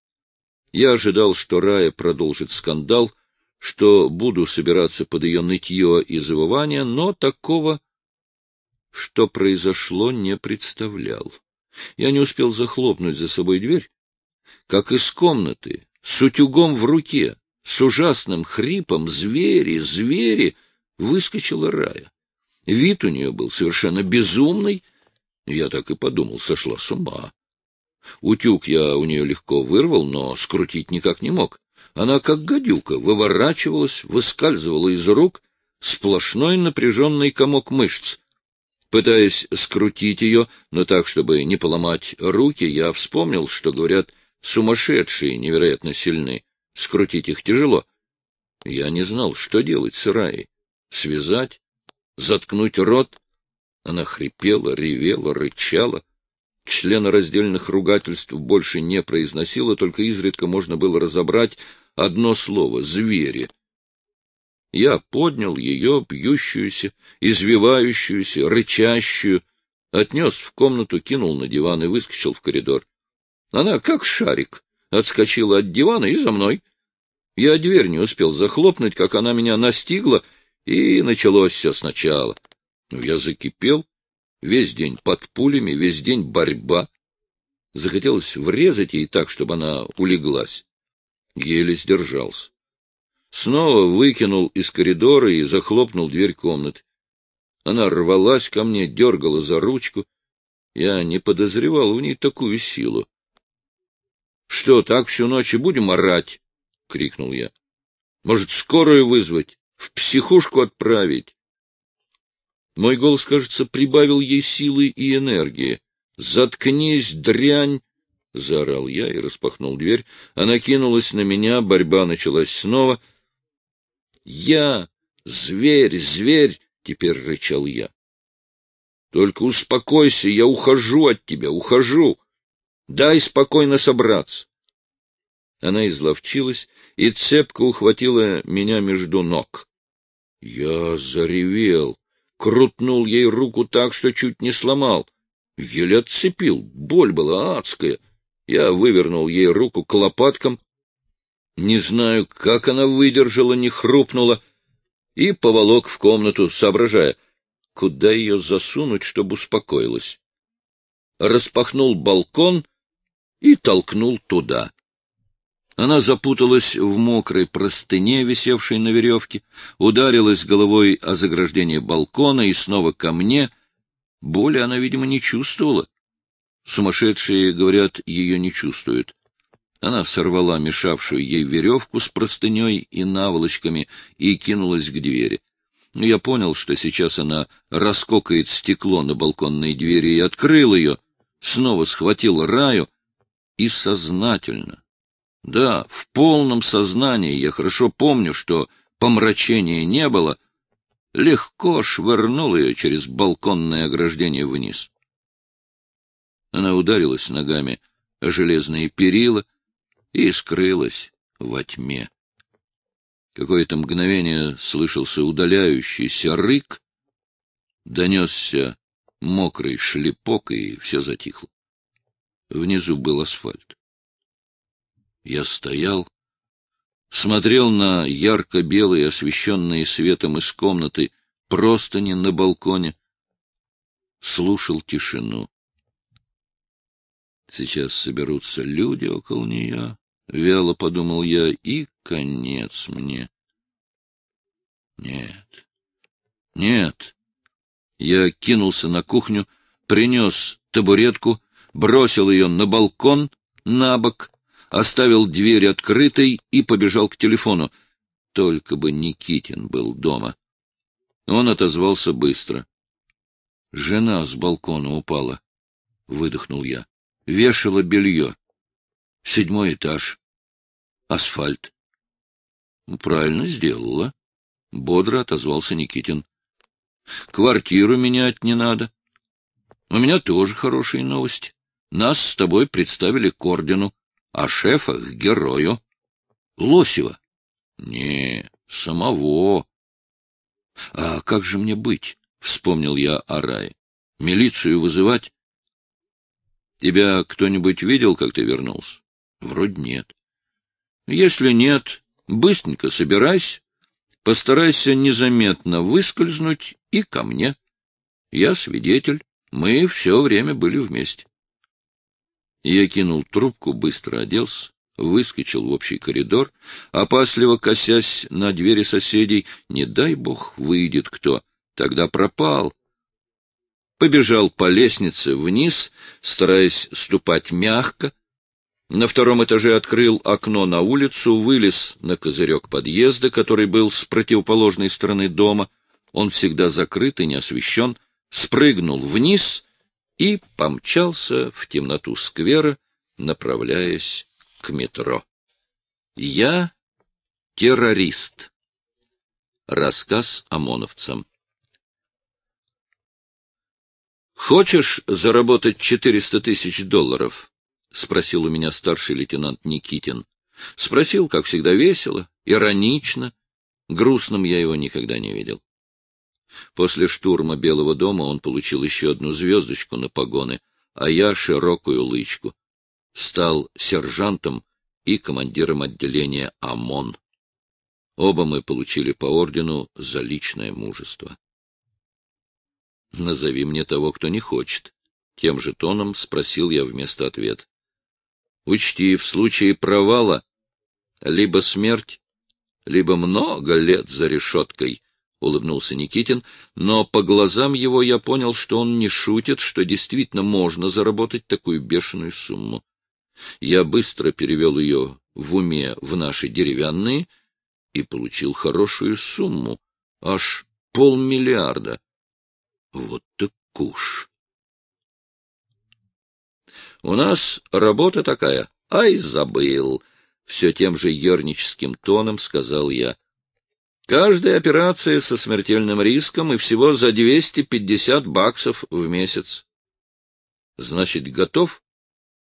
Я ожидал, что Рая продолжит скандал — что буду собираться под ее нытье и завывание, но такого, что произошло, не представлял. Я не успел захлопнуть за собой дверь, как из комнаты, с утюгом в руке, с ужасным хрипом «Звери! Звери!» выскочила Рая. Вид у нее был совершенно безумный. Я так и подумал, сошла с ума. Утюг я у нее легко вырвал, но скрутить никак не мог. Она, как гадюка, выворачивалась, выскальзывала из рук, сплошной напряженный комок мышц. Пытаясь скрутить ее, но так, чтобы не поломать руки, я вспомнил, что, говорят, сумасшедшие невероятно сильны. Скрутить их тяжело. Я не знал, что делать с Раей. Связать? Заткнуть рот? Она хрипела, ревела, рычала. Члена раздельных ругательств больше не произносила, только изредка можно было разобрать одно слово — «звери». Я поднял ее, бьющуюся, извивающуюся, рычащую, отнес в комнату, кинул на диван и выскочил в коридор. Она, как шарик, отскочила от дивана и за мной. Я дверь не успел захлопнуть, как она меня настигла, и началось все сначала. Ну, я закипел, Весь день под пулями, весь день борьба. Захотелось врезать ей так, чтобы она улеглась. Еле сдержался. Снова выкинул из коридора и захлопнул дверь комнаты. Она рвалась ко мне, дергала за ручку. Я не подозревал в ней такую силу. — Что, так всю ночь и будем орать? — крикнул я. — Может, скорую вызвать? В психушку отправить? Мой голос, кажется, прибавил ей силы и энергии. «Заткнись, дрянь!» — заорал я и распахнул дверь. Она кинулась на меня, борьба началась снова. «Я! Зверь, зверь!» — теперь рычал я. «Только успокойся, я ухожу от тебя, ухожу! Дай спокойно собраться!» Она изловчилась и цепко ухватила меня между ног. Я заревел крутнул ей руку так, что чуть не сломал. Еле отцепил, боль была адская. Я вывернул ей руку к лопаткам. Не знаю, как она выдержала, не хрупнула, и поволок в комнату, соображая, куда ее засунуть, чтобы успокоилась. Распахнул балкон и толкнул туда. Она запуталась в мокрой простыне, висевшей на веревке, ударилась головой о заграждение балкона и снова ко мне. Боли она, видимо, не чувствовала. Сумасшедшие, говорят, ее не чувствуют. Она сорвала мешавшую ей веревку с простыней и наволочками и кинулась к двери. Я понял, что сейчас она раскокает стекло на балконной двери и открыл ее, снова схватил Раю и сознательно, да, в полном сознании я хорошо помню, что помрачения не было, легко швырнул ее через балконное ограждение вниз. Она ударилась ногами о железные перила и скрылась во тьме. Какое-то мгновение слышался удаляющийся рык, донесся мокрый шлепок, и все затихло. Внизу был асфальт. Я стоял, смотрел на ярко-белые, освещенные светом из комнаты, простыни на балконе, слушал тишину. Сейчас соберутся люди около нее, — вяло подумал я, — и конец мне. Нет, нет. Я кинулся на кухню, принес табуретку, бросил ее на балкон, на бок оставил дверь открытой и побежал к телефону. Только бы Никитин был дома. Он отозвался быстро. Жена с балкона упала. Выдохнул я. Вешала белье. Седьмой этаж. Асфальт. Ну, правильно сделала. Бодро отозвался Никитин. Квартиру менять не надо. У меня тоже хорошие новости. Нас с тобой представили к ордену а шефа к герою. Лосева? Не, самого. А как же мне быть? Вспомнил я о рае. Милицию вызывать? Тебя кто-нибудь видел, как ты вернулся? Вроде нет. Если нет, быстренько собирайся, постарайся незаметно выскользнуть и ко мне. Я свидетель, мы все время были вместе. Я кинул трубку, быстро оделся, выскочил в общий коридор, опасливо косясь на двери соседей. Не дай бог выйдет кто. Тогда пропал. Побежал по лестнице вниз, стараясь ступать мягко. На втором этаже открыл окно на улицу, вылез на козырек подъезда, который был с противоположной стороны дома. Он всегда закрыт и не освещен. Спрыгнул вниз и помчался в темноту сквера, направляясь к метро. Я террорист. Рассказ ОМОНовцам. «Хочешь заработать четыреста тысяч долларов?» — спросил у меня старший лейтенант Никитин. Спросил, как всегда, весело, иронично. Грустным я его никогда не видел. После штурма Белого дома он получил еще одну звездочку на погоны, а я — широкую лычку. Стал сержантом и командиром отделения ОМОН. Оба мы получили по ордену за личное мужество. Назови мне того, кто не хочет. Тем же тоном спросил я вместо ответа. Учти, в случае провала либо смерть, либо много лет за решеткой, — улыбнулся Никитин, но по глазам его я понял, что он не шутит, что действительно можно заработать такую бешеную сумму. Я быстро перевел ее в уме в наши деревянные и получил хорошую сумму, аж полмиллиарда. Вот так куш. У нас работа такая. Ай, забыл. Все тем же ерническим тоном сказал я. Каждая операция со смертельным риском и всего за 250 баксов в месяц. Значит, готов?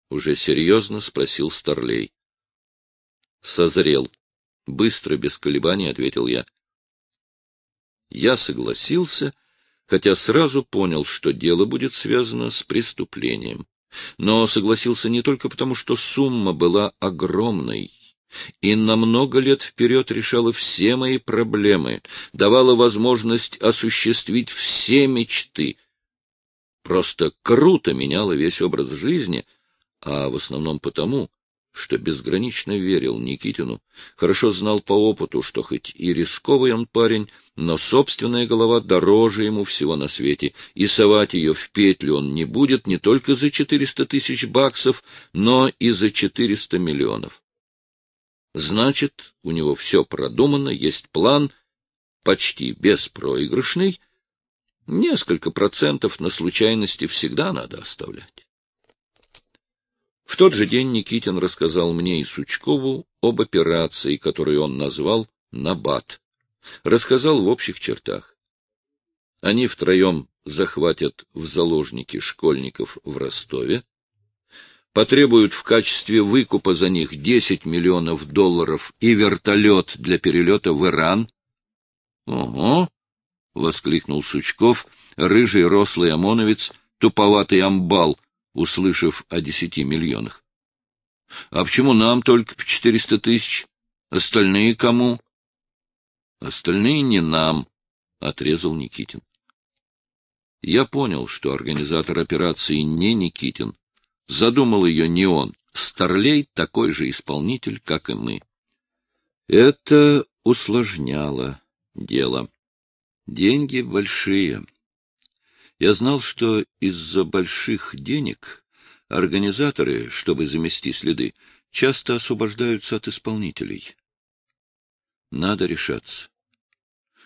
Уже серьезно спросил Старлей. Созрел. Быстро, без колебаний, ответил я. Я согласился хотя сразу понял, что дело будет связано с преступлением. Но согласился не только потому, что сумма была огромной и на много лет вперед решала все мои проблемы, давала возможность осуществить все мечты. Просто круто меняла весь образ жизни, а в основном потому, что безгранично верил Никитину, хорошо знал по опыту, что хоть и рисковый он парень, но собственная голова дороже ему всего на свете, и совать ее в петлю он не будет не только за четыреста тысяч баксов, но и за четыреста миллионов. Значит, у него все продумано, есть план, почти беспроигрышный, несколько процентов на случайности всегда надо оставлять. В тот же день Никитин рассказал мне и Сучкову об операции, которую он назвал «Набат». Рассказал в общих чертах. Они втроем захватят в заложники школьников в Ростове, потребуют в качестве выкупа за них 10 миллионов долларов и вертолет для перелета в Иран. — Ого! — воскликнул Сучков, рыжий рослый ОМОНовец, туповатый амбал — услышав о десяти миллионах. — А почему нам только по четыреста тысяч? Остальные кому? — Остальные не нам, — отрезал Никитин. Я понял, что организатор операции не Никитин. Задумал ее не он. Старлей такой же исполнитель, как и мы. Это усложняло дело. Деньги большие. Я знал, что из-за больших денег организаторы, чтобы замести следы, часто освобождаются от исполнителей. Надо решаться.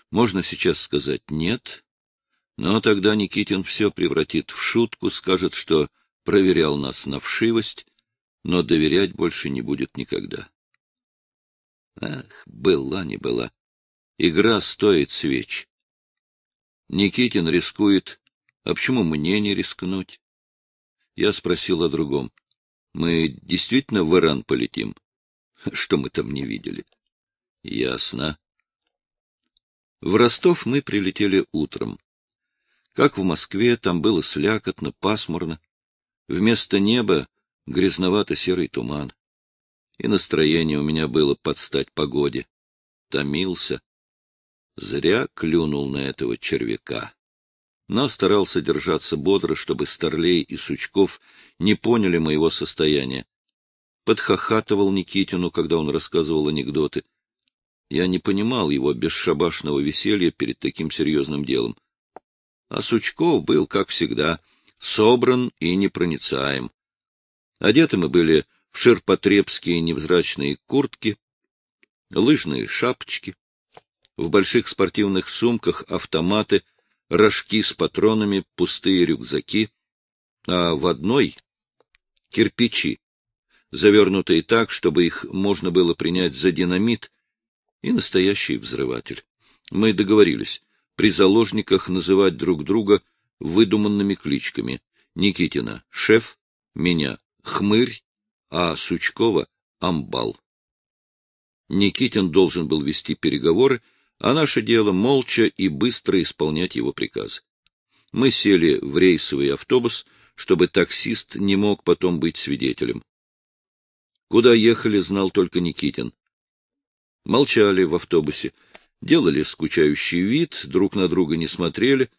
Можно сейчас сказать «нет», но тогда Никитин все превратит в шутку, скажет, что проверял нас на вшивость, но доверять больше не будет никогда. Ах, была не была. Игра стоит свеч. Никитин рискует а почему мне не рискнуть? Я спросил о другом. Мы действительно в Иран полетим? Что мы там не видели? Ясно. В Ростов мы прилетели утром. Как в Москве, там было слякотно, пасмурно. Вместо неба грязновато-серый туман. И настроение у меня было под стать погоде. Томился. Зря клюнул на этого червяка но старался держаться бодро, чтобы Старлей и Сучков не поняли моего состояния. Подхохатывал Никитину, когда он рассказывал анекдоты. Я не понимал его бесшабашного веселья перед таким серьезным делом. А Сучков был, как всегда, собран и непроницаем. Одеты мы были в ширпотребские невзрачные куртки, лыжные шапочки, в больших спортивных сумках автоматы, рожки с патронами, пустые рюкзаки, а в одной — кирпичи, завернутые так, чтобы их можно было принять за динамит и настоящий взрыватель. Мы договорились при заложниках называть друг друга выдуманными кличками. Никитина — шеф, меня — хмырь, а Сучкова — амбал. Никитин должен был вести переговоры, а наше дело — молча и быстро исполнять его приказы. Мы сели в рейсовый автобус, чтобы таксист не мог потом быть свидетелем. Куда ехали, знал только Никитин. Молчали в автобусе, делали скучающий вид, друг на друга не смотрели,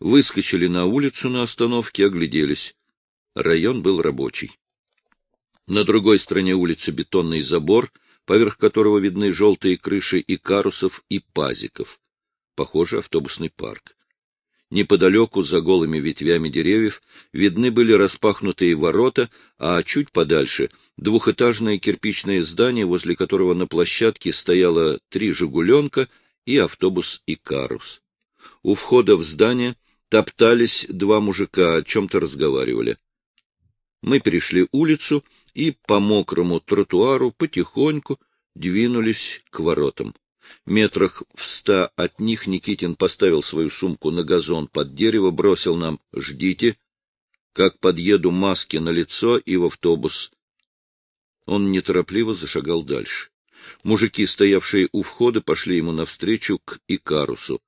выскочили на улицу на остановке, огляделись. Район был рабочий. На другой стороне улицы бетонный забор, поверх которого видны желтые крыши и карусов, и пазиков. Похоже, автобусный парк. Неподалеку, за голыми ветвями деревьев, видны были распахнутые ворота, а чуть подальше — двухэтажное кирпичное здание, возле которого на площадке стояло три «Жигуленка» и автобус «Икарус». У входа в здание топтались два мужика, о чем-то разговаривали. Мы перешли улицу и по мокрому тротуару потихоньку двинулись к воротам. Метрах в ста от них Никитин поставил свою сумку на газон под дерево, бросил нам «Ждите». Как подъеду маски на лицо и в автобус. Он неторопливо зашагал дальше. Мужики, стоявшие у входа, пошли ему навстречу к Икарусу.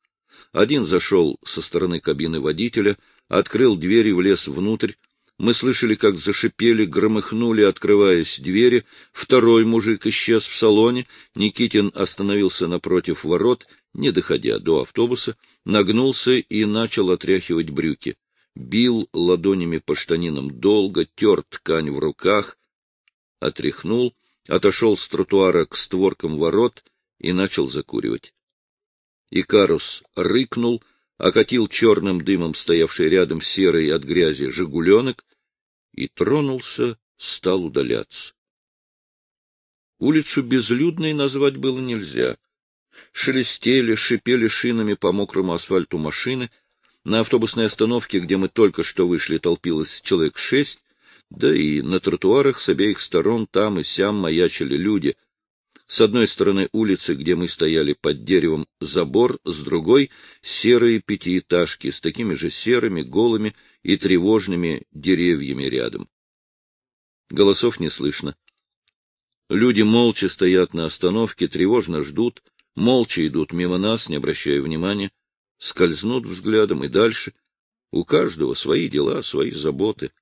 Один зашел со стороны кабины водителя, открыл дверь и влез внутрь, мы слышали, как зашипели, громыхнули, открываясь двери. Второй мужик исчез в салоне. Никитин остановился напротив ворот, не доходя до автобуса, нагнулся и начал отряхивать брюки. Бил ладонями по штанинам долго, тер ткань в руках, отряхнул, отошел с тротуара к створкам ворот и начал закуривать. Икарус рыкнул — окатил черным дымом стоявший рядом серый от грязи «Жигуленок» и тронулся, стал удаляться. Улицу безлюдной назвать было нельзя. Шелестели, шипели шинами по мокрому асфальту машины. На автобусной остановке, где мы только что вышли, толпилось человек шесть, да и на тротуарах с обеих сторон там и сям маячили люди — с одной стороны улицы, где мы стояли под деревом, забор, с другой — серые пятиэтажки с такими же серыми, голыми и тревожными деревьями рядом. Голосов не слышно. Люди молча стоят на остановке, тревожно ждут, молча идут мимо нас, не обращая внимания, скользнут взглядом и дальше. У каждого свои дела, свои заботы.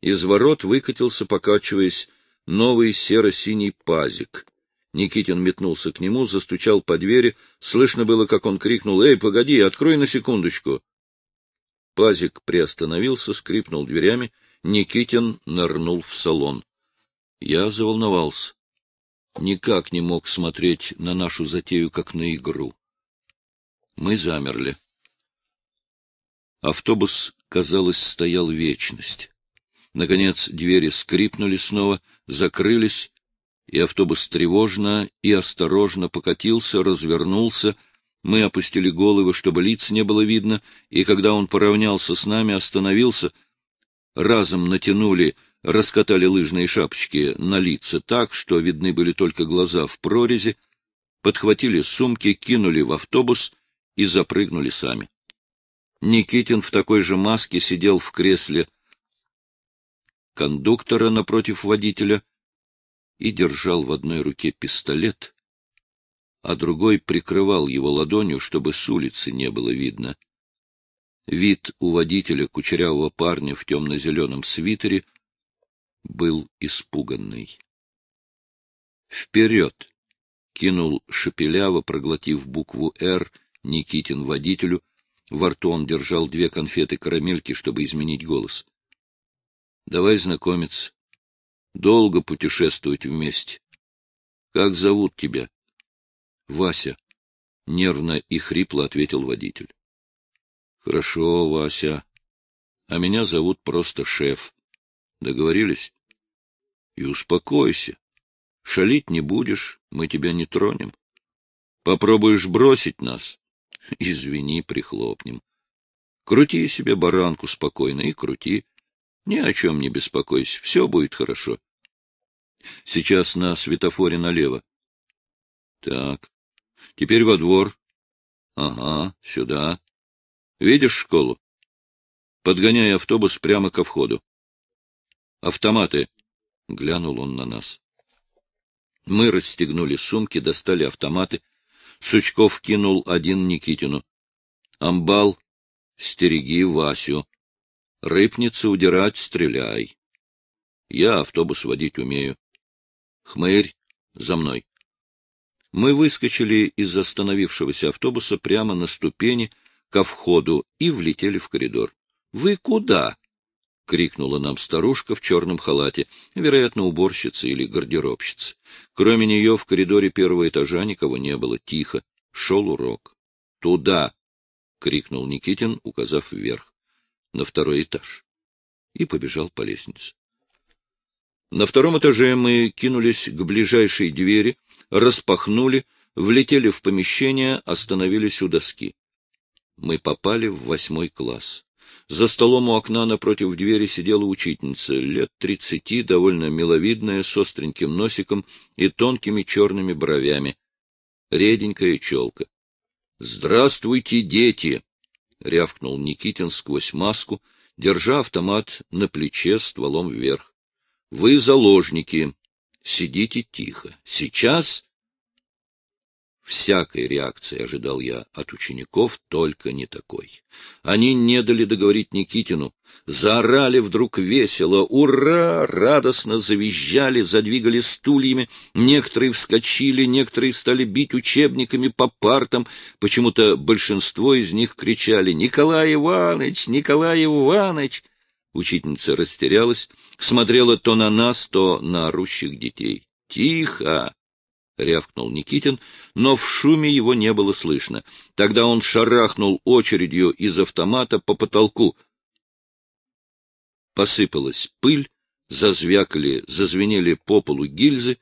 Из ворот выкатился, покачиваясь, новый серо-синий пазик. Никитин метнулся к нему, застучал по двери. Слышно было, как он крикнул «Эй, погоди, открой на секундочку!» Пазик приостановился, скрипнул дверями. Никитин нырнул в салон. Я заволновался. Никак не мог смотреть на нашу затею, как на игру. Мы замерли. Автобус, казалось, стоял вечность. Наконец двери скрипнули снова, закрылись, и автобус тревожно и осторожно покатился, развернулся. Мы опустили головы, чтобы лиц не было видно, и когда он поравнялся с нами, остановился. Разом натянули, раскатали лыжные шапочки на лица так, что видны были только глаза в прорези, подхватили сумки, кинули в автобус и запрыгнули сами. Никитин в такой же маске сидел в кресле кондуктора напротив водителя — и держал в одной руке пистолет, а другой прикрывал его ладонью, чтобы с улицы не было видно. Вид у водителя, кучерявого парня в темно-зеленом свитере, был испуганный. «Вперед!» — кинул шепеляво, проглотив букву «Р» Никитин водителю. Во рту он держал две конфеты-карамельки, чтобы изменить голос. — Давай знакомиться. Долго путешествовать вместе. Как зовут тебя? Вася. Нервно и хрипло ответил водитель. Хорошо, Вася. А меня зовут просто шеф. Договорились? И успокойся. Шалить не будешь, мы тебя не тронем. Попробуешь бросить нас? Извини, прихлопнем. Крути себе баранку спокойно и крути. Ни о чем не беспокойся, все будет хорошо. Сейчас на светофоре налево. Так, теперь во двор. Ага, сюда. Видишь школу? Подгоняй автобус прямо ко входу. Автоматы. Глянул он на нас. Мы расстегнули сумки, достали автоматы. Сучков кинул один Никитину. Амбал, стереги Васю. Рыбница удирать, стреляй. Я автобус водить умею. Хмырь, за мной. Мы выскочили из остановившегося автобуса прямо на ступени ко входу и влетели в коридор. — Вы куда? — крикнула нам старушка в черном халате, вероятно, уборщица или гардеробщица. Кроме нее в коридоре первого этажа никого не было. Тихо. Шел урок. — Туда! — крикнул Никитин, указав вверх. — На второй этаж. И побежал по лестнице. На втором этаже мы кинулись к ближайшей двери, распахнули, влетели в помещение, остановились у доски. Мы попали в восьмой класс. За столом у окна напротив двери сидела учительница, лет тридцати, довольно миловидная, с остреньким носиком и тонкими черными бровями. Реденькая челка. — Здравствуйте, дети! — рявкнул Никитин сквозь маску, держа автомат на плече стволом вверх. Вы заложники. Сидите тихо. Сейчас... Всякой реакции ожидал я от учеников, только не такой. Они не дали договорить Никитину, заорали вдруг весело, ура, радостно завизжали, задвигали стульями, некоторые вскочили, некоторые стали бить учебниками по партам, почему-то большинство из них кричали «Николай Иванович! Николай Иванович!» Учительница растерялась, смотрела то на нас, то на орущих детей. «Тихо!» — рявкнул Никитин, но в шуме его не было слышно. Тогда он шарахнул очередью из автомата по потолку. Посыпалась пыль, зазвякали, зазвенели по полу гильзы.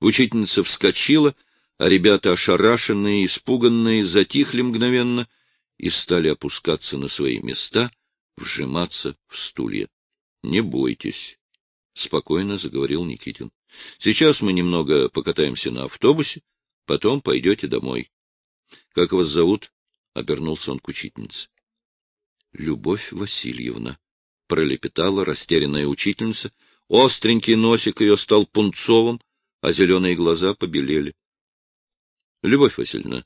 Учительница вскочила, а ребята, ошарашенные, испуганные, затихли мгновенно и стали опускаться на свои места — вжиматься в стулья. — Не бойтесь, — спокойно заговорил Никитин. — Сейчас мы немного покатаемся на автобусе, потом пойдете домой. — Как вас зовут? — обернулся он к учительнице. — Любовь Васильевна, — пролепетала растерянная учительница. Остренький носик ее стал пунцовым, а зеленые глаза побелели. — Любовь Васильевна,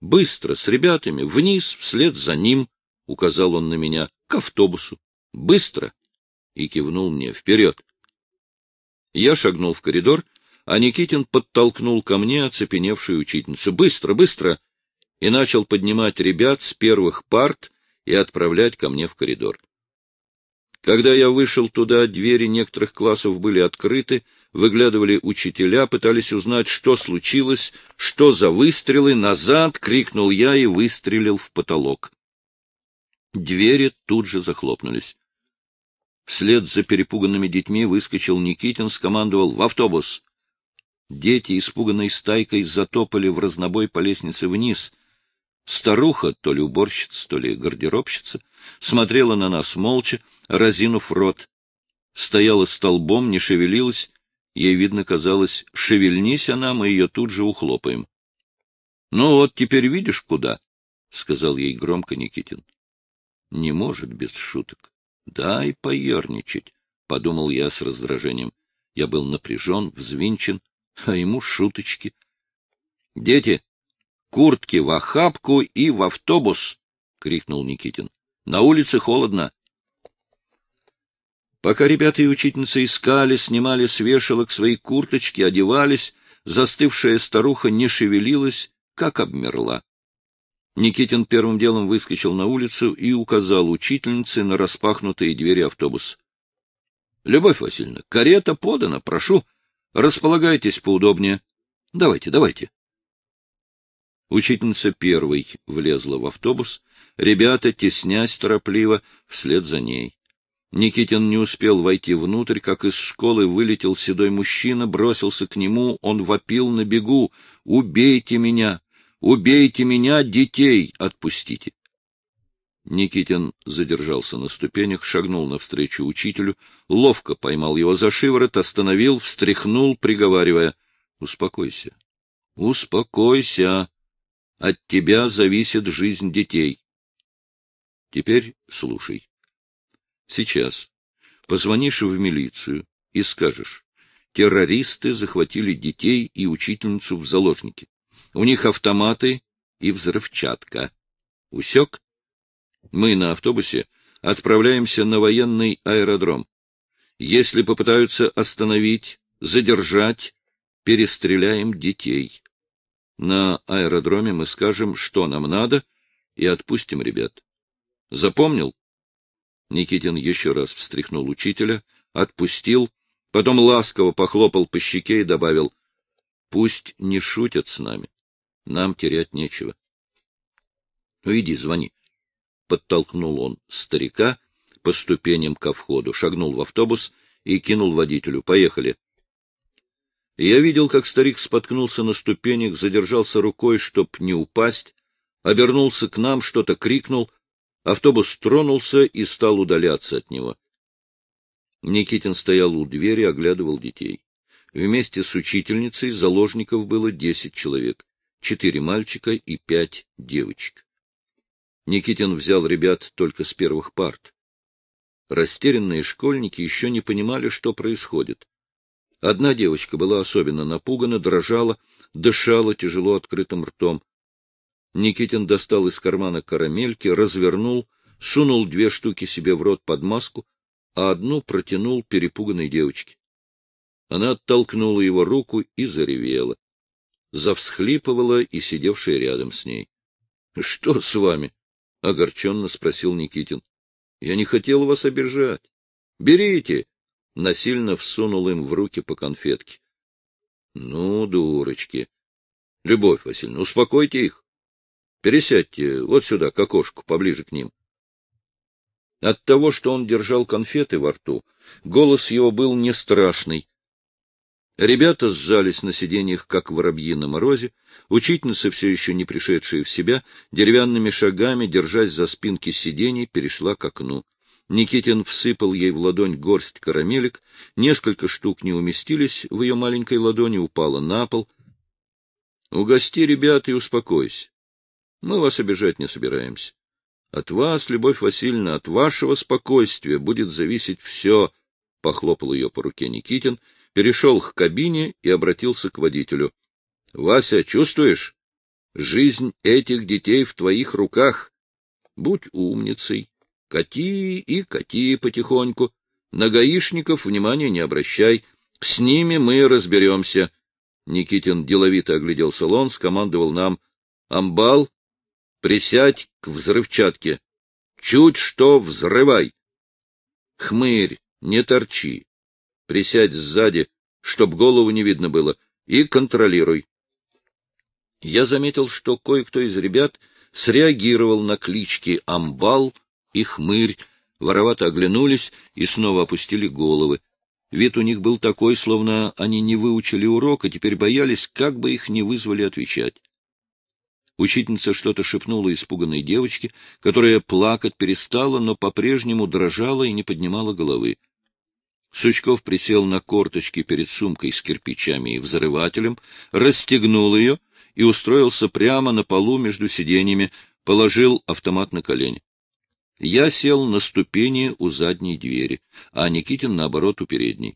быстро, с ребятами, вниз, вслед за ним, — указал он на меня, — к автобусу. Быстро! И кивнул мне. Вперед! Я шагнул в коридор, а Никитин подтолкнул ко мне оцепеневшую учительницу. Быстро, быстро! И начал поднимать ребят с первых парт и отправлять ко мне в коридор. Когда я вышел туда, двери некоторых классов были открыты, выглядывали учителя, пытались узнать, что случилось, что за выстрелы. «Назад!» — крикнул я и выстрелил в потолок. Двери тут же захлопнулись. Вслед за перепуганными детьми выскочил Никитин, скомандовал «В автобус!». Дети, испуганной стайкой, затопали в разнобой по лестнице вниз. Старуха, то ли уборщица, то ли гардеробщица, смотрела на нас молча, разинув рот. Стояла столбом, не шевелилась. Ей, видно, казалось, шевельнись она, мы ее тут же ухлопаем. — Ну вот, теперь видишь, куда? — сказал ей громко Никитин. Не может без шуток. Дай поерничать, — подумал я с раздражением. Я был напряжен, взвинчен, а ему шуточки. — Дети, куртки в охапку и в автобус! — крикнул Никитин. — На улице холодно. Пока ребята и учительница искали, снимали с вешалок свои курточки, одевались, застывшая старуха не шевелилась, как обмерла. Никитин первым делом выскочил на улицу и указал учительнице на распахнутые двери автобуса. — Любовь Васильевна, карета подана, прошу. Располагайтесь поудобнее. Давайте, давайте. Учительница первой влезла в автобус, ребята, теснясь торопливо, вслед за ней. Никитин не успел войти внутрь, как из школы вылетел седой мужчина, бросился к нему, он вопил на бегу «Убейте меня! Убейте меня, детей! Отпустите!» Никитин задержался на ступенях, шагнул навстречу учителю, ловко поймал его за шиворот, остановил, встряхнул, приговаривая «Успокойся, успокойся, от тебя зависит жизнь детей». Теперь слушай. Сейчас позвонишь в милицию и скажешь, террористы захватили детей и учительницу в заложники. У них автоматы и взрывчатка. Усек? Мы на автобусе отправляемся на военный аэродром. Если попытаются остановить, задержать, перестреляем детей. На аэродроме мы скажем, что нам надо, и отпустим ребят. Запомнил? Никитин еще раз встряхнул учителя, отпустил, потом ласково похлопал по щеке и добавил, — Пусть не шутят с нами. Нам терять нечего. — Ну, иди, звони. Подтолкнул он старика по ступеням ко входу, шагнул в автобус и кинул водителю. — Поехали. Я видел, как старик споткнулся на ступенях, задержался рукой, чтоб не упасть, обернулся к нам, что-то крикнул, Автобус тронулся и стал удаляться от него. Никитин стоял у двери, оглядывал детей. Вместе с учительницей заложников было десять человек, четыре мальчика и пять девочек. Никитин взял ребят только с первых парт. Растерянные школьники еще не понимали, что происходит. Одна девочка была особенно напугана, дрожала, дышала тяжело открытым ртом. Никитин достал из кармана карамельки, развернул, сунул две штуки себе в рот под маску, а одну протянул перепуганной девочке. Она оттолкнула его руку и заревела. Завсхлипывала и сидевшая рядом с ней. — Что с вами? — огорченно спросил Никитин. — Я не хотел вас обижать. — Берите! — насильно всунул им в руки по конфетке. — Ну, дурочки! Любовь Васильевна, успокойте их. Пересядьте вот сюда, к окошку, поближе к ним. От того, что он держал конфеты во рту, голос его был не страшный. Ребята сжались на сиденьях, как воробьи на морозе, учительница, все еще не пришедшая в себя, деревянными шагами, держась за спинки сидений, перешла к окну. Никитин всыпал ей в ладонь горсть карамелек, несколько штук не уместились в ее маленькой ладони, упала на пол. — Угости ребят и успокойся. Мы вас обижать не собираемся. От вас, Любовь Васильевна, от вашего спокойствия будет зависеть все, — похлопал ее по руке Никитин, перешел к кабине и обратился к водителю. — Вася, чувствуешь? Жизнь этих детей в твоих руках. Будь умницей. Кати и кати потихоньку. На гаишников внимания не обращай. С ними мы разберемся. Никитин деловито оглядел салон, скомандовал нам. — Амбал, Присядь к взрывчатке. Чуть что взрывай. Хмырь, не торчи. Присядь сзади, чтоб голову не видно было, и контролируй. Я заметил, что кое-кто из ребят среагировал на клички Амбал и Хмырь, воровато оглянулись и снова опустили головы. Вид у них был такой, словно они не выучили урок и теперь боялись, как бы их не вызвали отвечать. Учительница что-то шепнула испуганной девочке, которая плакать перестала, но по-прежнему дрожала и не поднимала головы. Сучков присел на корточки перед сумкой с кирпичами и взрывателем, расстегнул ее и устроился прямо на полу между сиденьями, положил автомат на колени. Я сел на ступени у задней двери, а Никитин, наоборот, у передней.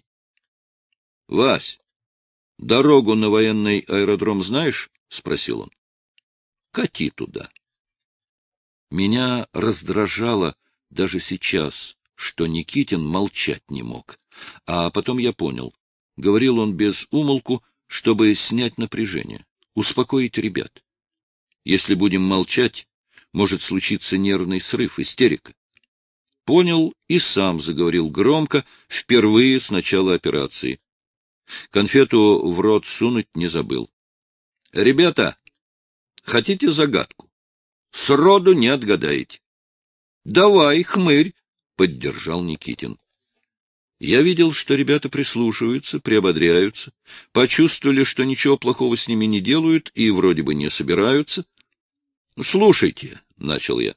— Вась, дорогу на военный аэродром знаешь? — спросил он. Кати туда. Меня раздражало даже сейчас, что Никитин молчать не мог. А потом я понял. Говорил он без умолку, чтобы снять напряжение, успокоить ребят. Если будем молчать, может случиться нервный срыв, истерика. Понял и сам заговорил громко, впервые с начала операции. Конфету в рот сунуть не забыл. — Ребята, Хотите загадку? Сроду не отгадаете. — Давай, хмырь, — поддержал Никитин. Я видел, что ребята прислушиваются, приободряются, почувствовали, что ничего плохого с ними не делают и вроде бы не собираются. — Слушайте, — начал я.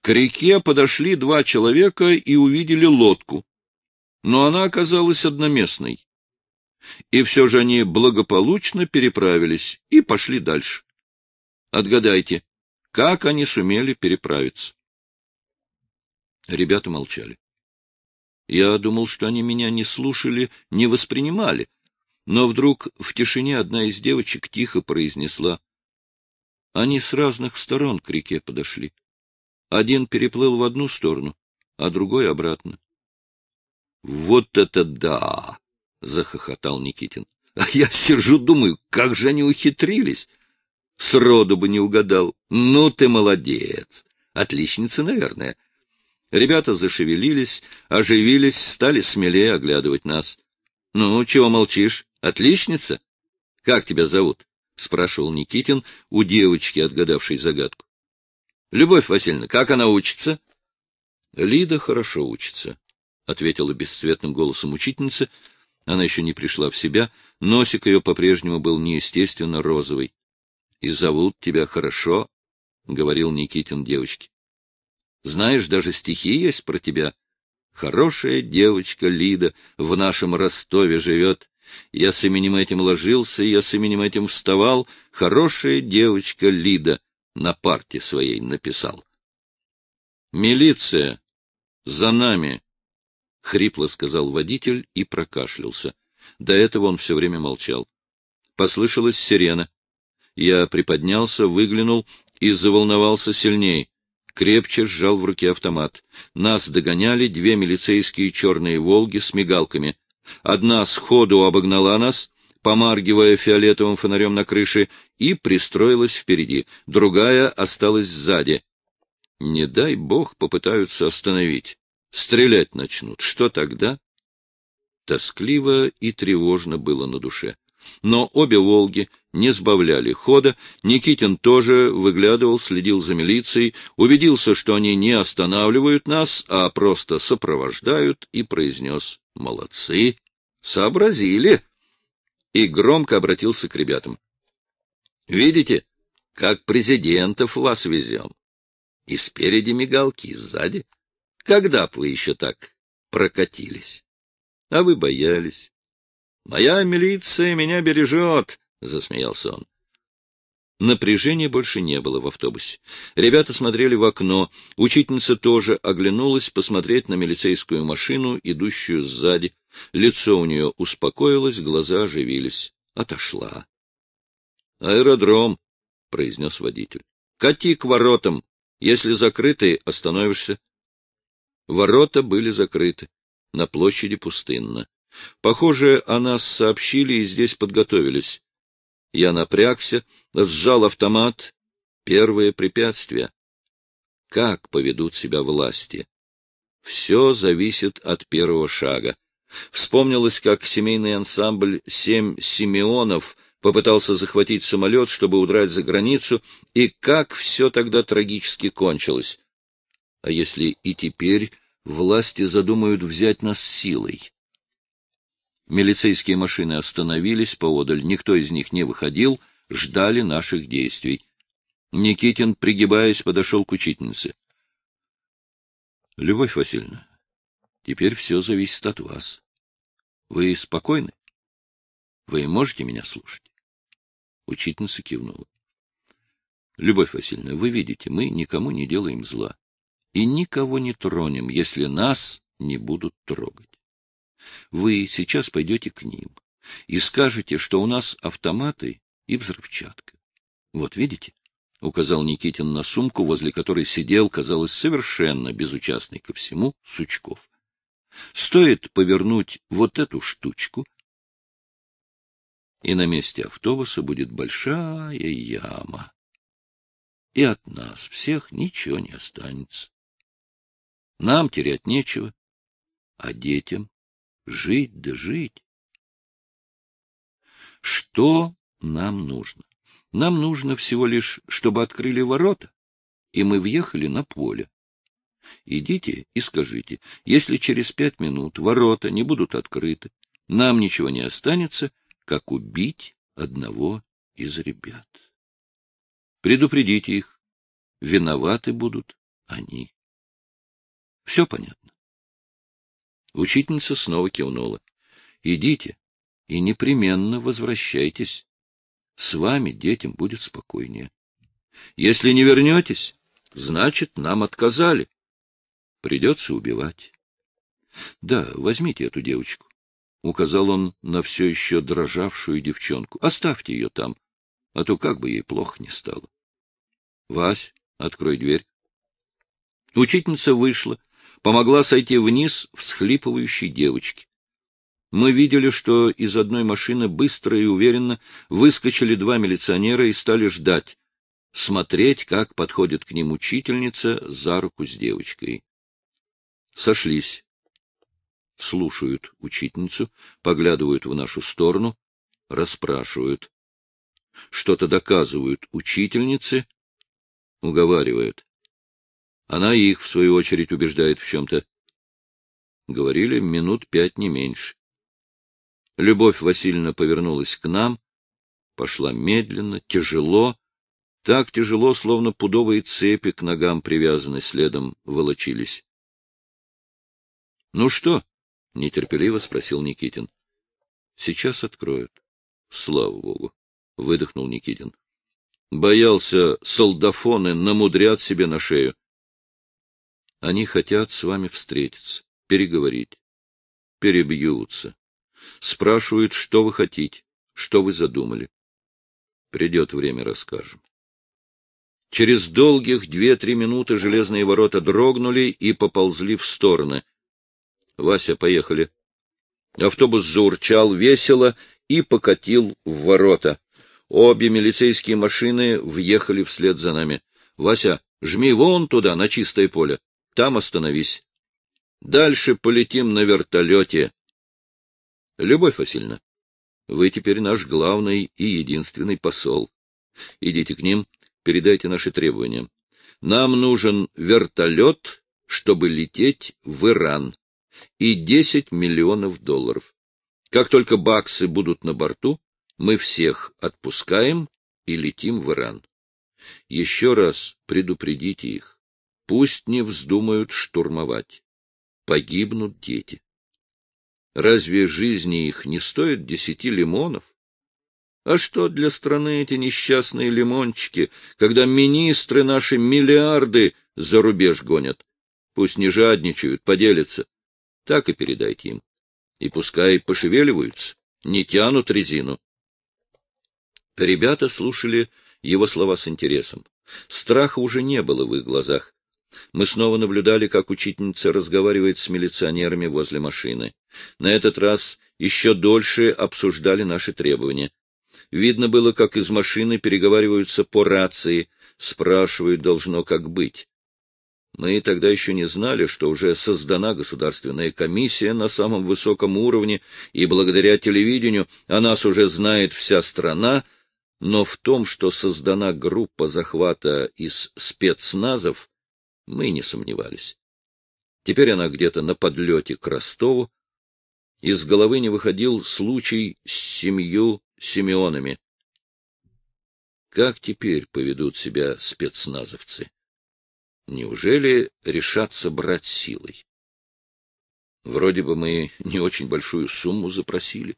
К реке подошли два человека и увидели лодку, но она оказалась одноместной. И все же они благополучно переправились и пошли дальше. Отгадайте, как они сумели переправиться? Ребята молчали. Я думал, что они меня не слушали, не воспринимали. Но вдруг в тишине одна из девочек тихо произнесла. Они с разных сторон к реке подошли. Один переплыл в одну сторону, а другой обратно. — Вот это да! — захохотал Никитин. — А я сижу, думаю, как же они ухитрились! Сроду бы не угадал. Ну ты молодец! Отличница, наверное. Ребята зашевелились, оживились, стали смелее оглядывать нас. — Ну, чего молчишь? Отличница? Как тебя зовут? — спрашивал Никитин у девочки, отгадавшей загадку. — Любовь Васильевна, как она учится? — Лида хорошо учится, — ответила бесцветным голосом учительница. Она еще не пришла в себя, носик ее по-прежнему был неестественно розовый. — И зовут тебя хорошо, — говорил Никитин девочке. Знаешь, даже стихи есть про тебя. Хорошая девочка Лида в нашем Ростове живет. Я с именем этим ложился, я с именем этим вставал. Хорошая девочка Лида на парте своей написал. «Милиция! За нами!» — хрипло сказал водитель и прокашлялся. До этого он все время молчал. Послышалась сирена. Я приподнялся, выглянул и заволновался сильней крепче сжал в руке автомат. Нас догоняли две милицейские черные «Волги» с мигалками. Одна сходу обогнала нас, помаргивая фиолетовым фонарем на крыше, и пристроилась впереди, другая осталась сзади. Не дай бог попытаются остановить. Стрелять начнут. Что тогда? Тоскливо и тревожно было на душе. Но обе «Волги» не сбавляли хода, Никитин тоже выглядывал, следил за милицией, убедился, что они не останавливают нас, а просто сопровождают, и произнес «Молодцы! Сообразили!» И громко обратился к ребятам. «Видите, как президентов вас везем? И спереди мигалки, и сзади. Когда б вы еще так прокатились? А вы боялись. Моя милиция меня бережет, — засмеялся он. Напряжения больше не было в автобусе. Ребята смотрели в окно. Учительница тоже оглянулась посмотреть на милицейскую машину, идущую сзади. Лицо у нее успокоилось, глаза оживились. Отошла. — Аэродром, — произнес водитель. — Кати к воротам. Если закрыты, остановишься. Ворота были закрыты. На площади пустынно. Похоже, о нас сообщили и здесь подготовились. Я напрягся, сжал автомат. Первое препятствие. Как поведут себя власти? Все зависит от первого шага. Вспомнилось, как семейный ансамбль «Семь Симеонов» попытался захватить самолет, чтобы удрать за границу, и как все тогда трагически кончилось. А если и теперь власти задумают взять нас силой? Милицейские машины остановились поодаль, никто из них не выходил, ждали наших действий. Никитин, пригибаясь, подошел к учительнице. — Любовь Васильевна, теперь все зависит от вас. Вы спокойны? Вы можете меня слушать? Учительница кивнула. — Любовь Васильевна, вы видите, мы никому не делаем зла и никого не тронем, если нас не будут трогать. Вы сейчас пойдете к ним и скажете, что у нас автоматы и взрывчатка. Вот видите? — указал Никитин на сумку, возле которой сидел, казалось, совершенно безучастный ко всему, Сучков. Стоит повернуть вот эту штучку, и на месте автобуса будет большая яма. И от нас всех ничего не останется. Нам терять нечего, а детям Жить да жить. Что нам нужно? Нам нужно всего лишь, чтобы открыли ворота, и мы въехали на поле. Идите и скажите, если через пять минут ворота не будут открыты, нам ничего не останется, как убить одного из ребят. Предупредите их. Виноваты будут они. Все понятно. Учительница снова кивнула. Идите и непременно возвращайтесь. С вами детям будет спокойнее. Если не вернетесь, значит, нам отказали. Придется убивать. Да, возьмите эту девочку. Указал он на все еще дрожавшую девчонку. Оставьте ее там, а то как бы ей плохо не стало. Вась, открой дверь. Учительница вышла, помогла сойти вниз всхлипывающей девочке. Мы видели, что из одной машины быстро и уверенно выскочили два милиционера и стали ждать, смотреть, как подходит к ним учительница за руку с девочкой. Сошлись. Слушают учительницу, поглядывают в нашу сторону, расспрашивают. Что-то доказывают учительнице, уговаривают. Она их, в свою очередь, убеждает в чем-то. Говорили минут пять, не меньше. Любовь Васильевна повернулась к нам, пошла медленно, тяжело, так тяжело, словно пудовые цепи к ногам привязаны следом волочились. — Ну что? — нетерпеливо спросил Никитин. — Сейчас откроют. — Слава богу! — выдохнул Никитин. Боялся, солдафоны намудрят себе на шею. Они хотят с вами встретиться, переговорить. Перебьются. Спрашивают, что вы хотите, что вы задумали. Придет время, расскажем. Через долгих две-три минуты железные ворота дрогнули и поползли в стороны. Вася, поехали. Автобус заурчал весело и покатил в ворота. Обе милицейские машины въехали вслед за нами. — Вася, жми вон туда, на чистое поле. Там остановись. Дальше полетим на вертолете. Любовь Васильевна, вы теперь наш главный и единственный посол. Идите к ним, передайте наши требования. Нам нужен вертолет, чтобы лететь в Иран, и 10 миллионов долларов. Как только баксы будут на борту, мы всех отпускаем и летим в Иран. Еще раз предупредите их. Пусть не вздумают штурмовать. Погибнут дети. Разве жизни их не стоит десяти лимонов? А что для страны эти несчастные лимончики, когда министры наши миллиарды за рубеж гонят? Пусть не жадничают, поделятся. Так и передайте им. И пускай пошевеливаются, не тянут резину. Ребята слушали его слова с интересом. Страха уже не было в их глазах. Мы снова наблюдали, как учительница разговаривает с милиционерами возле машины. На этот раз еще дольше обсуждали наши требования. Видно было, как из машины переговариваются по рации, спрашивают, должно как быть. Мы тогда еще не знали, что уже создана государственная комиссия на самом высоком уровне, и благодаря телевидению о нас уже знает вся страна, но в том, что создана группа захвата из спецназов, мы не сомневались. Теперь она где-то на подлете к Ростову. Из головы не выходил случай с семью Симеонами. Как теперь поведут себя спецназовцы? Неужели решатся брать силой? Вроде бы мы не очень большую сумму запросили.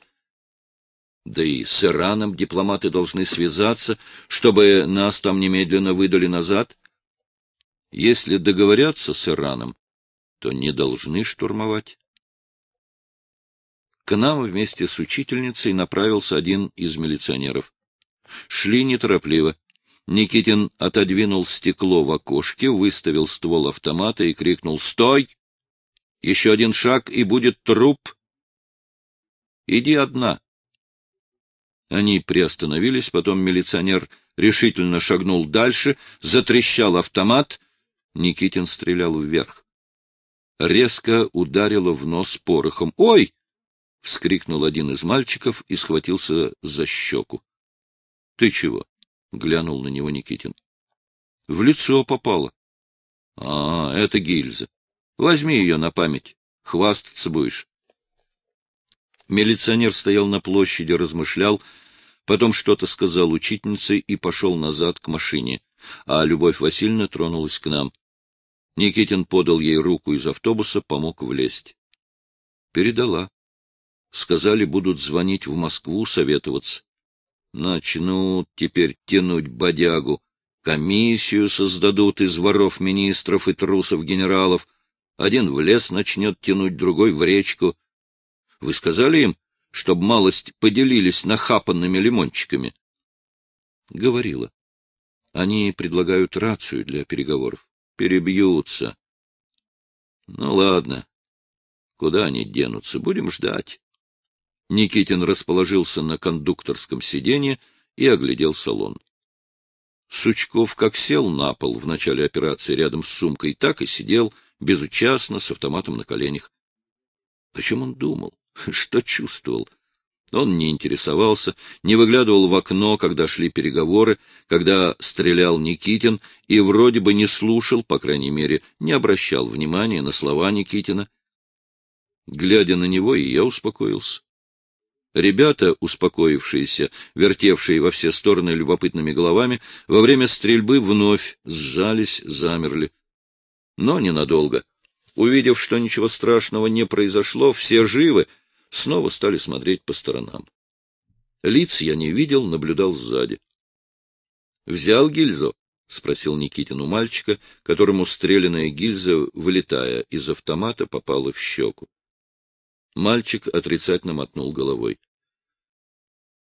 Да и с Ираном дипломаты должны связаться, чтобы нас там немедленно выдали назад. Если договорятся с Ираном, то не должны штурмовать. К нам вместе с учительницей направился один из милиционеров. Шли неторопливо. Никитин отодвинул стекло в окошке, выставил ствол автомата и крикнул «Стой! Еще один шаг, и будет труп!» «Иди одна!» Они приостановились, потом милиционер решительно шагнул дальше, затрещал автомат. Никитин стрелял вверх. Резко ударило в нос порохом. «Ой!» — вскрикнул один из мальчиков и схватился за щеку. — Ты чего? — глянул на него Никитин. — В лицо попало. — А, это гильза. Возьми ее на память. Хвастаться будешь. Милиционер стоял на площади, размышлял, потом что-то сказал учительнице и пошел назад к машине, а Любовь Васильевна тронулась к нам. Никитин подал ей руку из автобуса, помог влезть. Передала. Сказали, будут звонить в Москву, советоваться. Начнут теперь тянуть бодягу. Комиссию создадут из воров министров и трусов генералов. Один в лес начнет тянуть, другой в речку. Вы сказали им, чтоб малость поделились нахапанными лимончиками? Говорила. Они предлагают рацию для переговоров. Перебьются. Ну, ладно. Куда они денутся? Будем ждать. Никитин расположился на кондукторском сиденье и оглядел салон. Сучков как сел на пол в начале операции рядом с сумкой, так и сидел, безучастно, с автоматом на коленях. О чем он думал? Что чувствовал? Он не интересовался, не выглядывал в окно, когда шли переговоры, когда стрелял Никитин, и вроде бы не слушал, по крайней мере, не обращал внимания на слова Никитина. Глядя на него, и я успокоился. Ребята, успокоившиеся, вертевшие во все стороны любопытными головами, во время стрельбы вновь сжались, замерли. Но ненадолго. Увидев, что ничего страшного не произошло, все живы, снова стали смотреть по сторонам. Лиц я не видел, наблюдал сзади. — Взял гильзу? — спросил Никитин у мальчика, которому стрелянная гильза, вылетая из автомата, попала в щеку. Мальчик отрицательно мотнул головой.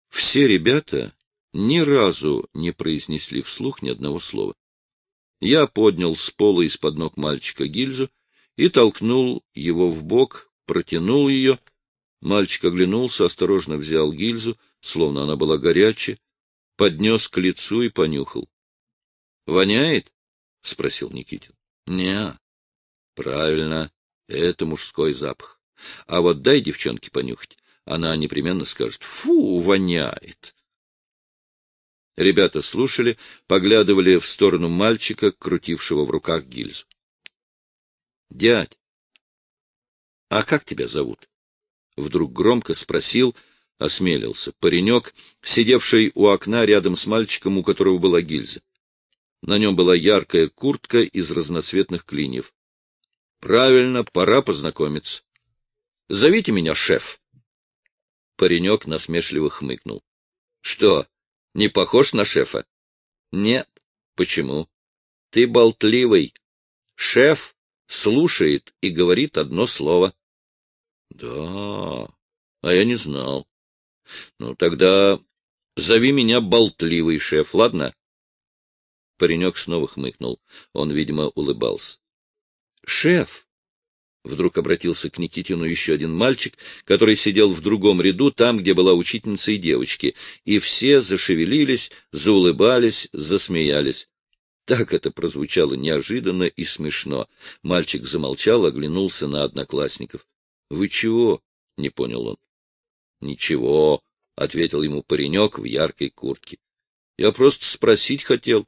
Все ребята ни разу не произнесли вслух ни одного слова. Я поднял с пола из-под ног мальчика гильзу и толкнул его в бок, протянул ее. Мальчик оглянулся, осторожно взял гильзу, словно она была горячая, поднес к лицу и понюхал. — Воняет? — спросил Никитин. — Не. — Правильно, это мужской запах. А вот дай девчонке понюхать она непременно скажет «Фу, воняет!». Ребята слушали, поглядывали в сторону мальчика, крутившего в руках гильзу. — Дядь, а как тебя зовут? — вдруг громко спросил, осмелился паренек, сидевший у окна рядом с мальчиком, у которого была гильза. На нем была яркая куртка из разноцветных клиньев. — Правильно, пора познакомиться. — Зовите меня шеф. Паренек насмешливо хмыкнул. — Что, не похож на шефа? — Нет. — Почему? — Ты болтливый. Шеф слушает и говорит одно слово. — Да, а я не знал. — Ну, тогда зови меня болтливый шеф, ладно? Паренек снова хмыкнул. Он, видимо, улыбался. — Шеф, Вдруг обратился к Никитину еще один мальчик, который сидел в другом ряду, там, где была учительница и девочки, и все зашевелились, заулыбались, засмеялись. Так это прозвучало неожиданно и смешно. Мальчик замолчал, оглянулся на одноклассников. — Вы чего? — не понял он. — Ничего, — ответил ему паренек в яркой куртке. — Я просто спросить хотел.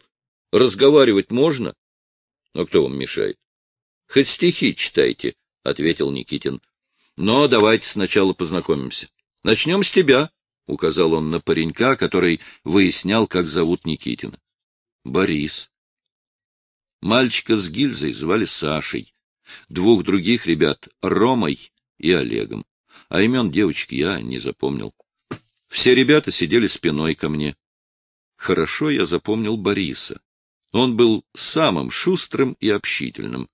Разговаривать можно? — А кто вам мешает? — Хоть стихи читайте, — ответил Никитин. — Но давайте сначала познакомимся. Начнем с тебя, — указал он на паренька, который выяснял, как зовут Никитина. — Борис. Мальчика с гильзой звали Сашей, двух других ребят — Ромой и Олегом, а имен девочки я не запомнил. Все ребята сидели спиной ко мне. Хорошо я запомнил Бориса. Он был самым шустрым и общительным.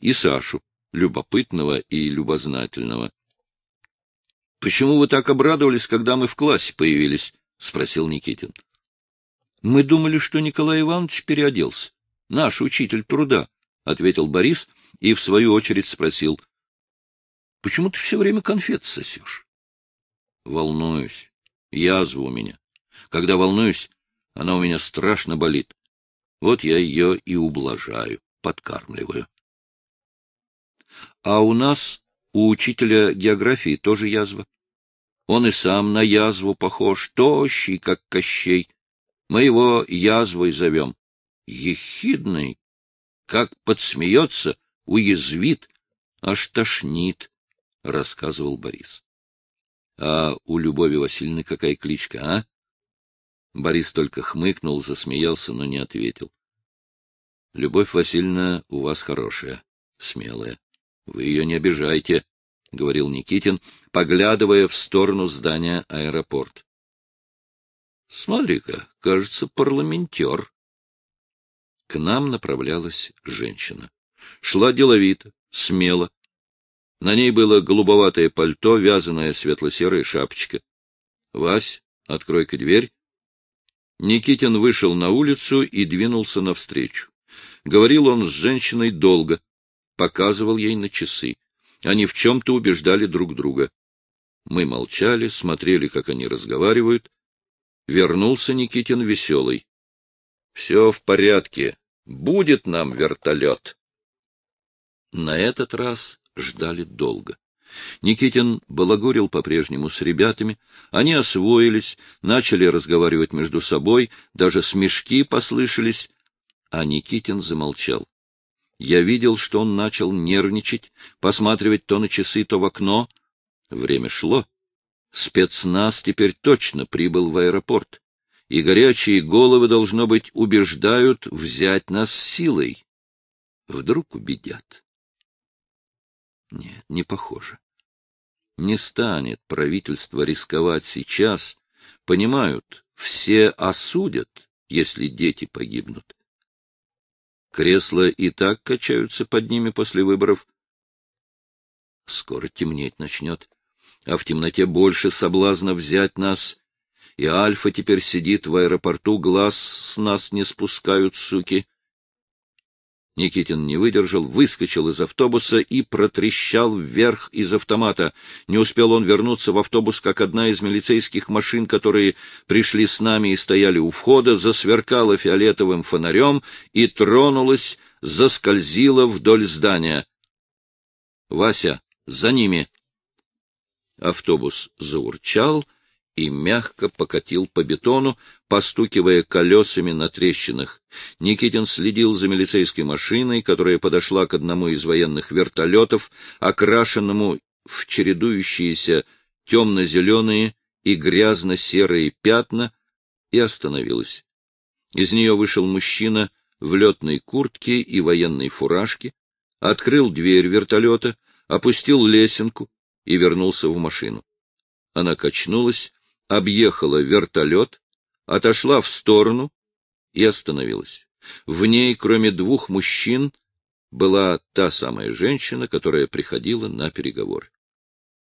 И Сашу, любопытного и любознательного. — Почему вы так обрадовались, когда мы в классе появились? — спросил Никитин. — Мы думали, что Николай Иванович переоделся. Наш учитель труда, — ответил Борис и в свою очередь спросил. — Почему ты все время конфет сосешь? — Волнуюсь. Язва у меня. Когда волнуюсь, она у меня страшно болит. Вот я ее и ублажаю, подкармливаю. А у нас, у учителя географии, тоже язва. Он и сам на язву похож, тощий, как Кощей. Мы его язвой зовем. Ехидный. Как подсмеется, уязвит, аж тошнит, — рассказывал Борис. — А у Любови Васильевны какая кличка, а? Борис только хмыкнул, засмеялся, но не ответил. — Любовь Васильевна у вас хорошая, смелая. Вы ее не обижайте, — говорил Никитин, поглядывая в сторону здания аэропорт. — Смотри-ка, кажется, парламентер. К нам направлялась женщина. Шла деловито, смело. На ней было голубоватое пальто, вязаная светло-серая шапочка. — Вась, открой-ка дверь. Никитин вышел на улицу и двинулся навстречу. Говорил он с женщиной долго, показывал ей на часы. Они в чем-то убеждали друг друга. Мы молчали, смотрели, как они разговаривают. Вернулся Никитин веселый. — Все в порядке. Будет нам вертолет. На этот раз ждали долго. Никитин балагурил по-прежнему с ребятами, они освоились, начали разговаривать между собой, даже смешки послышались, а Никитин замолчал. Я видел, что он начал нервничать, посматривать то на часы, то в окно. Время шло. Спецназ теперь точно прибыл в аэропорт, и горячие головы, должно быть, убеждают взять нас силой. Вдруг убедят. Нет, не похоже. Не станет правительство рисковать сейчас. Понимают, все осудят, если дети погибнут. Кресла и так качаются под ними после выборов. Скоро темнеть начнет, а в темноте больше соблазна взять нас. И Альфа теперь сидит в аэропорту, глаз с нас не спускают, суки. Никитин не выдержал, выскочил из автобуса и протрещал вверх из автомата. Не успел он вернуться в автобус, как одна из милицейских машин, которые пришли с нами и стояли у входа, засверкала фиолетовым фонарем и тронулась, заскользила вдоль здания. — Вася, за ними! Автобус заурчал и мягко покатил по бетону, постукивая колесами на трещинах. Никитин следил за милицейской машиной, которая подошла к одному из военных вертолетов, окрашенному в чередующиеся темно-зеленые и грязно-серые пятна, и остановилась. Из нее вышел мужчина в летной куртке и военной фуражке, открыл дверь вертолета, опустил лесенку и вернулся в машину. Она качнулась, объехала вертолет, отошла в сторону и остановилась. В ней, кроме двух мужчин, была та самая женщина, которая приходила на переговоры.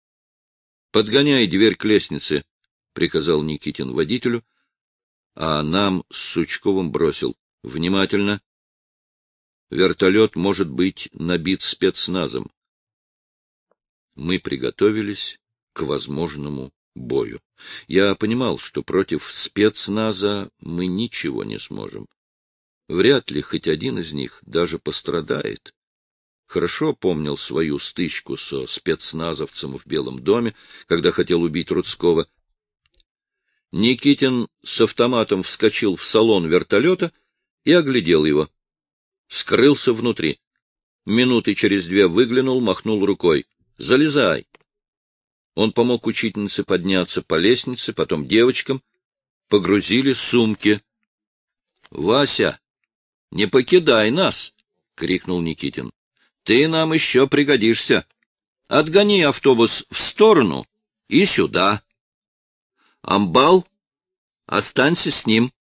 — Подгоняй дверь к лестнице, — приказал Никитин водителю, а нам с Сучковым бросил. — Внимательно. Вертолет может быть набит спецназом. Мы приготовились к возможному бою. Я понимал, что против спецназа мы ничего не сможем. Вряд ли хоть один из них даже пострадает. Хорошо помнил свою стычку со спецназовцем в Белом доме, когда хотел убить Рудского. Никитин с автоматом вскочил в салон вертолета и оглядел его. Скрылся внутри. Минуты через две выглянул, махнул рукой. — Залезай! Он помог учительнице подняться по лестнице, потом девочкам. Погрузили сумки. — Вася, не покидай нас! — крикнул Никитин. — Ты нам еще пригодишься. Отгони автобус в сторону и сюда. Амбал, останься с ним.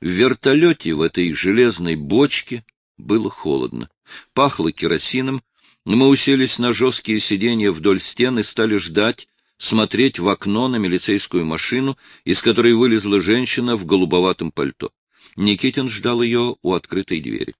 В вертолете в этой железной бочке было холодно. Пахло керосином, мы уселись на жесткие сиденья вдоль стен и стали ждать, смотреть в окно на милицейскую машину, из которой вылезла женщина в голубоватом пальто. Никитин ждал ее у открытой двери.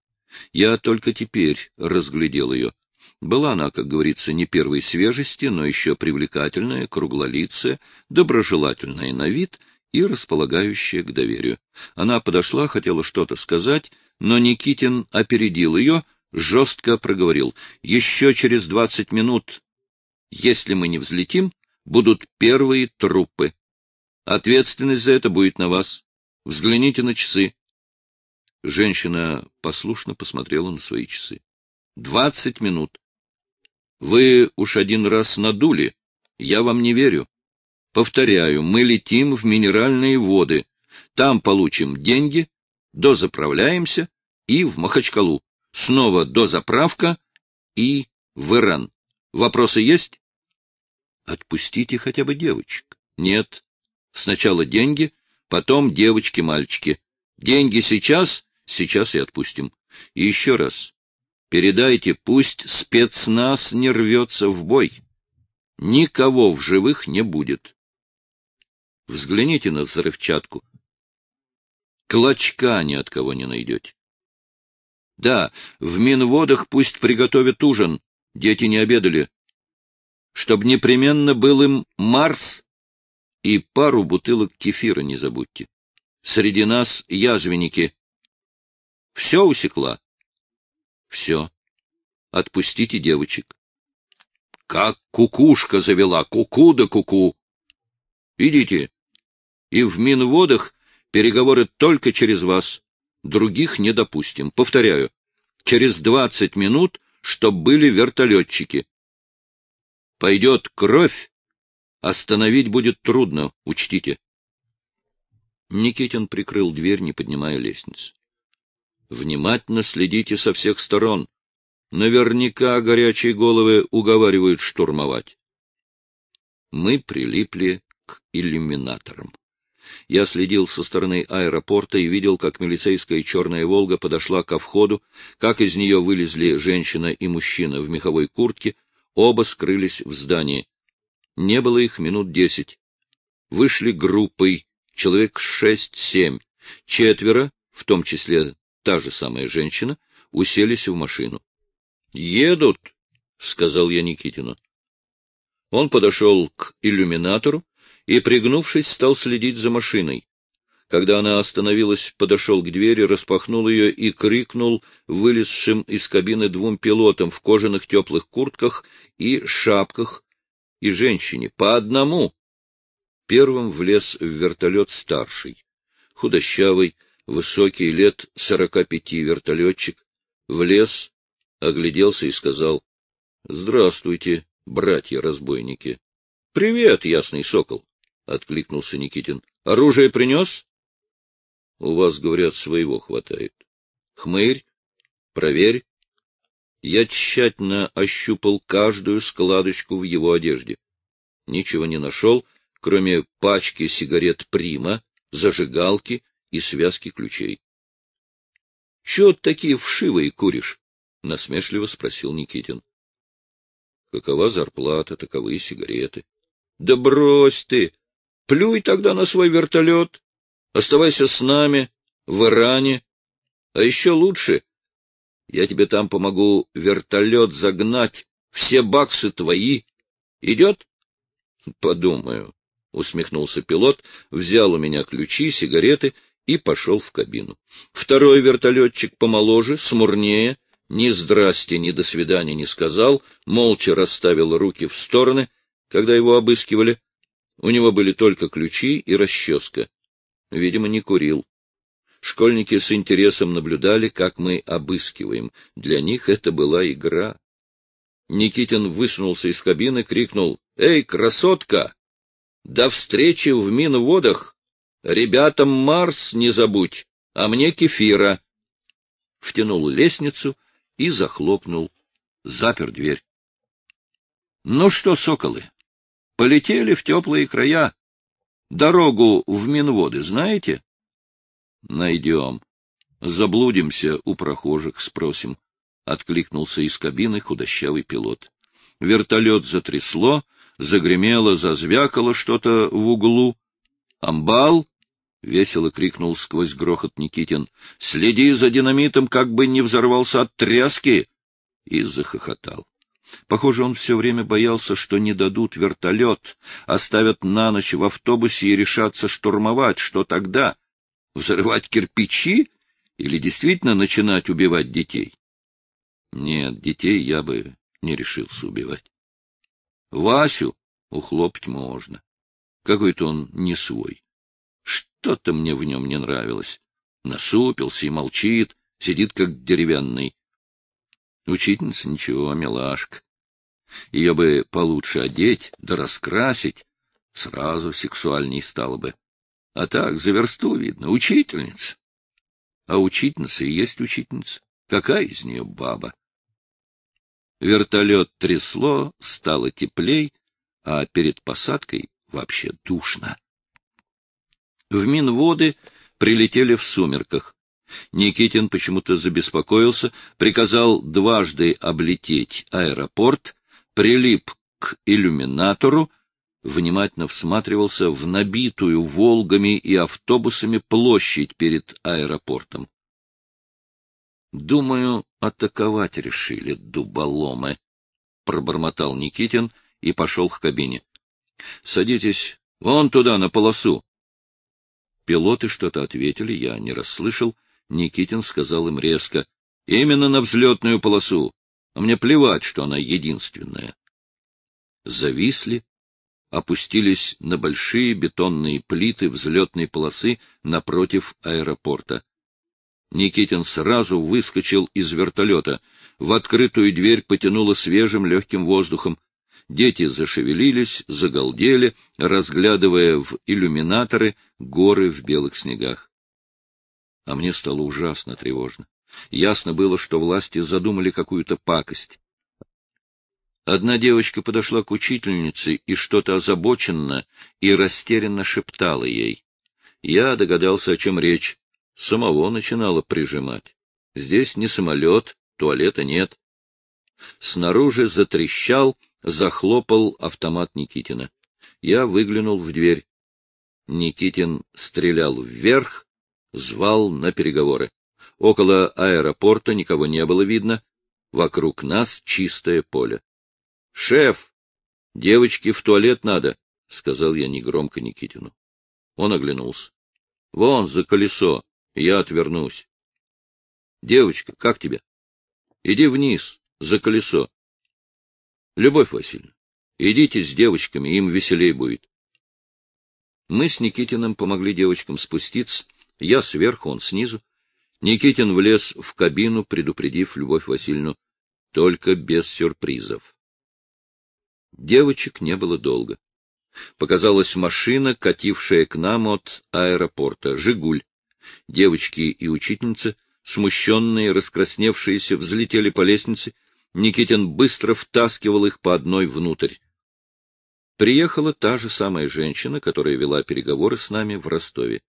Я только теперь разглядел ее. Была она, как говорится, не первой свежести, но еще привлекательная, круглолицая, доброжелательная на вид и располагающая к доверию. Она подошла, хотела что-то сказать, но Никитин опередил ее, жестко проговорил. Еще через двадцать минут, если мы не взлетим, будут первые трупы. Ответственность за это будет на вас. Взгляните на часы. Женщина послушно посмотрела на свои часы. Двадцать минут. Вы уж один раз надули. Я вам не верю. Повторяю, мы летим в минеральные воды. Там получим деньги, дозаправляемся и в Махачкалу. Снова дозаправка и в Иран. Вопросы есть? Отпустите хотя бы девочек. Нет. Сначала деньги, потом девочки-мальчики. Деньги сейчас, сейчас и отпустим. И еще раз. Передайте, пусть спецназ не рвется в бой. Никого в живых не будет. Взгляните на взрывчатку. Клочка ни от кого не найдете. Да, в Минводах пусть приготовят ужин. Дети не обедали. Чтоб непременно был им Марс и пару бутылок кефира не забудьте. Среди нас язвенники. Все усекла? Все. Отпустите девочек. Как кукушка завела, куку да куку. Идите. И в Минводах переговоры только через вас. Других не допустим. Повторяю, через двадцать минут, чтоб были вертолетчики. Пойдет кровь, остановить будет трудно, учтите. Никитин прикрыл дверь, не поднимая лестницы. Внимательно следите со всех сторон. Наверняка горячие головы уговаривают штурмовать. Мы прилипли к иллюминаторам. Я следил со стороны аэропорта и видел, как милицейская черная «Волга» подошла ко входу, как из нее вылезли женщина и мужчина в меховой куртке, оба скрылись в здании. Не было их минут десять. Вышли группой, человек шесть-семь. Четверо, в том числе та же самая женщина, уселись в машину. — Едут, — сказал я Никитину. Он подошел к иллюминатору, и, пригнувшись, стал следить за машиной. Когда она остановилась, подошел к двери, распахнул ее и крикнул вылезшим из кабины двум пилотам в кожаных теплых куртках и шапках и женщине по одному. Первым влез в вертолет старший, худощавый, высокий, лет сорока пяти вертолетчик, влез, огляделся и сказал, — Здравствуйте, братья-разбойники. — Привет, ясный сокол. — откликнулся Никитин. — Оружие принес? — У вас, говорят, своего хватает. — Хмырь, проверь. Я тщательно ощупал каждую складочку в его одежде. Ничего не нашел, кроме пачки сигарет «Прима», зажигалки и связки ключей. — Чего такие вшивые куришь? — насмешливо спросил Никитин. — Какова зарплата, таковы сигареты. — Да брось ты! Плюй тогда на свой вертолет, оставайся с нами, в Иране. А еще лучше, я тебе там помогу вертолет загнать, все баксы твои. Идет? — Подумаю, — усмехнулся пилот, взял у меня ключи, сигареты и пошел в кабину. Второй вертолетчик помоложе, смурнее, ни здрасте, ни до свидания не сказал, молча расставил руки в стороны, когда его обыскивали, у него были только ключи и расческа. Видимо, не курил. Школьники с интересом наблюдали, как мы обыскиваем. Для них это была игра. Никитин высунулся из кабины, крикнул «Эй, красотка! До встречи в Минводах! Ребятам Марс не забудь, а мне кефира!» Втянул лестницу и захлопнул, запер дверь. — Ну что, соколы, Полетели в теплые края. Дорогу в Минводы знаете? Найдем. Заблудимся у прохожих, спросим. Откликнулся из кабины худощавый пилот. Вертолет затрясло, загремело, зазвякало что-то в углу. Амбал! — весело крикнул сквозь грохот Никитин. — Следи за динамитом, как бы не взорвался от тряски! И захохотал. Похоже, он все время боялся, что не дадут вертолет, оставят на ночь в автобусе и решатся штурмовать. Что тогда? Взрывать кирпичи или действительно начинать убивать детей? Нет, детей я бы не решился убивать. Васю ухлопать можно. Какой-то он не свой. Что-то мне в нем не нравилось. Насупился и молчит, сидит как деревянный. Учительница ничего, милашка. Ее бы получше одеть да раскрасить, сразу сексуальней стало бы. А так, за версту видно, учительница. А учительница и есть учительница. Какая из нее баба? Вертолет трясло, стало теплей, а перед посадкой вообще душно. В Минводы прилетели в сумерках. Никитин почему-то забеспокоился, приказал дважды облететь аэропорт, прилип к иллюминатору, внимательно всматривался в набитую «Волгами» и автобусами площадь перед аэропортом. Думаю, атаковать решили дуболомы, — пробормотал Никитин и пошел к кабине. — Садитесь вон туда, на полосу. Пилоты что-то ответили, я не расслышал. Никитин сказал им резко. — Именно на взлетную полосу. А мне плевать, что она единственная. Зависли, опустились на большие бетонные плиты взлетной полосы напротив аэропорта. Никитин сразу выскочил из вертолета. В открытую дверь потянуло свежим легким воздухом. Дети зашевелились, загалдели, разглядывая в иллюминаторы горы в белых снегах. А мне стало ужасно тревожно. Ясно было, что власти задумали какую-то пакость. Одна девочка подошла к учительнице и что-то озабоченно и растерянно шептала ей. Я догадался, о чем речь самого начинало прижимать. Здесь не самолет, туалета нет. Снаружи затрещал, захлопал автомат Никитина. Я выглянул в дверь. Никитин стрелял вверх, звал на переговоры. Около аэропорта никого не было видно. Вокруг нас чистое поле. — Шеф! Девочке в туалет надо, — сказал я негромко Никитину. Он оглянулся. — Вон, за колесо. Я отвернусь. — Девочка, как тебя? Иди вниз, за колесо. — Любовь Васильевна, идите с девочками, им веселей будет. Мы с Никитиным помогли девочкам спуститься, я сверху, он снизу. Никитин влез в кабину, предупредив Любовь Васильевну, только без сюрпризов. Девочек не было долго. Показалась машина, катившая к нам от аэропорта, «Жигуль». Девочки и учительница, смущенные, раскрасневшиеся, взлетели по лестнице. Никитин быстро втаскивал их по одной внутрь. Приехала та же самая женщина, которая вела переговоры с нами в Ростове.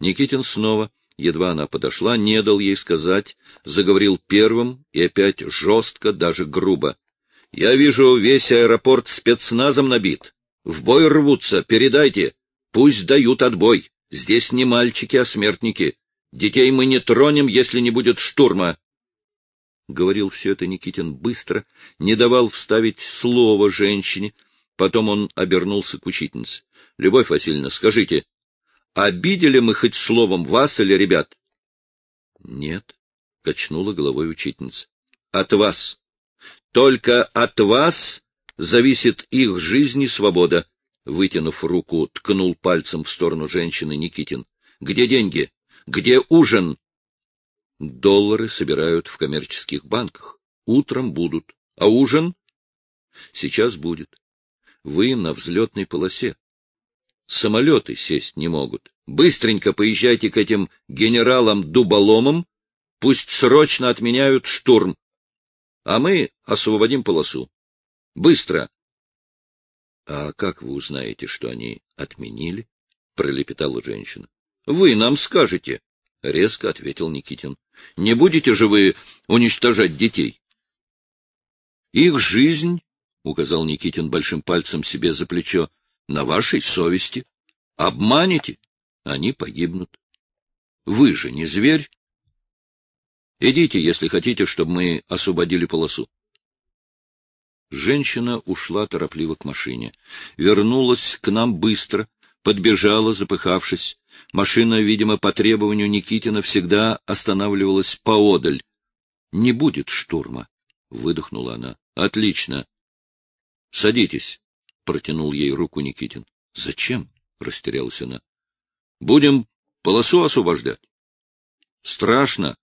Никитин снова, едва она подошла, не дал ей сказать, заговорил первым и опять жестко, даже грубо. — Я вижу, весь аэропорт спецназом набит. В бой рвутся, передайте. Пусть дают отбой. Здесь не мальчики, а смертники. Детей мы не тронем, если не будет штурма. Говорил все это Никитин быстро, не давал вставить слово женщине. Потом он обернулся к учительнице. — Любовь Васильевна, скажите, обидели мы хоть словом вас или ребят? — Нет, — качнула головой учительница. — От вас. Только от вас зависит их жизнь и свобода. Вытянув руку, ткнул пальцем в сторону женщины Никитин. — Где деньги? Где ужин? — Доллары собирают в коммерческих банках. Утром будут. А ужин? — Сейчас будет. Вы на взлетной полосе. Самолеты сесть не могут. Быстренько поезжайте к этим генералам-дуболомам, пусть срочно отменяют штурм. А мы освободим полосу. Быстро! — А как вы узнаете, что они отменили? — пролепетала женщина. — Вы нам скажете, — резко ответил Никитин. — Не будете же вы уничтожать детей? — Их жизнь, — указал Никитин большим пальцем себе за плечо, — на вашей совести. Обманете — они погибнут. Вы же не зверь. Идите, если хотите, чтобы мы освободили полосу. Женщина ушла торопливо к машине. Вернулась к нам быстро, подбежала, запыхавшись. Машина, видимо, по требованию Никитина всегда останавливалась поодаль. — Не будет штурма, — выдохнула она. — Отлично. — Садитесь, — протянул ей руку Никитин. — Зачем? — растерялась она. Будем полосу освобождать. Страшно.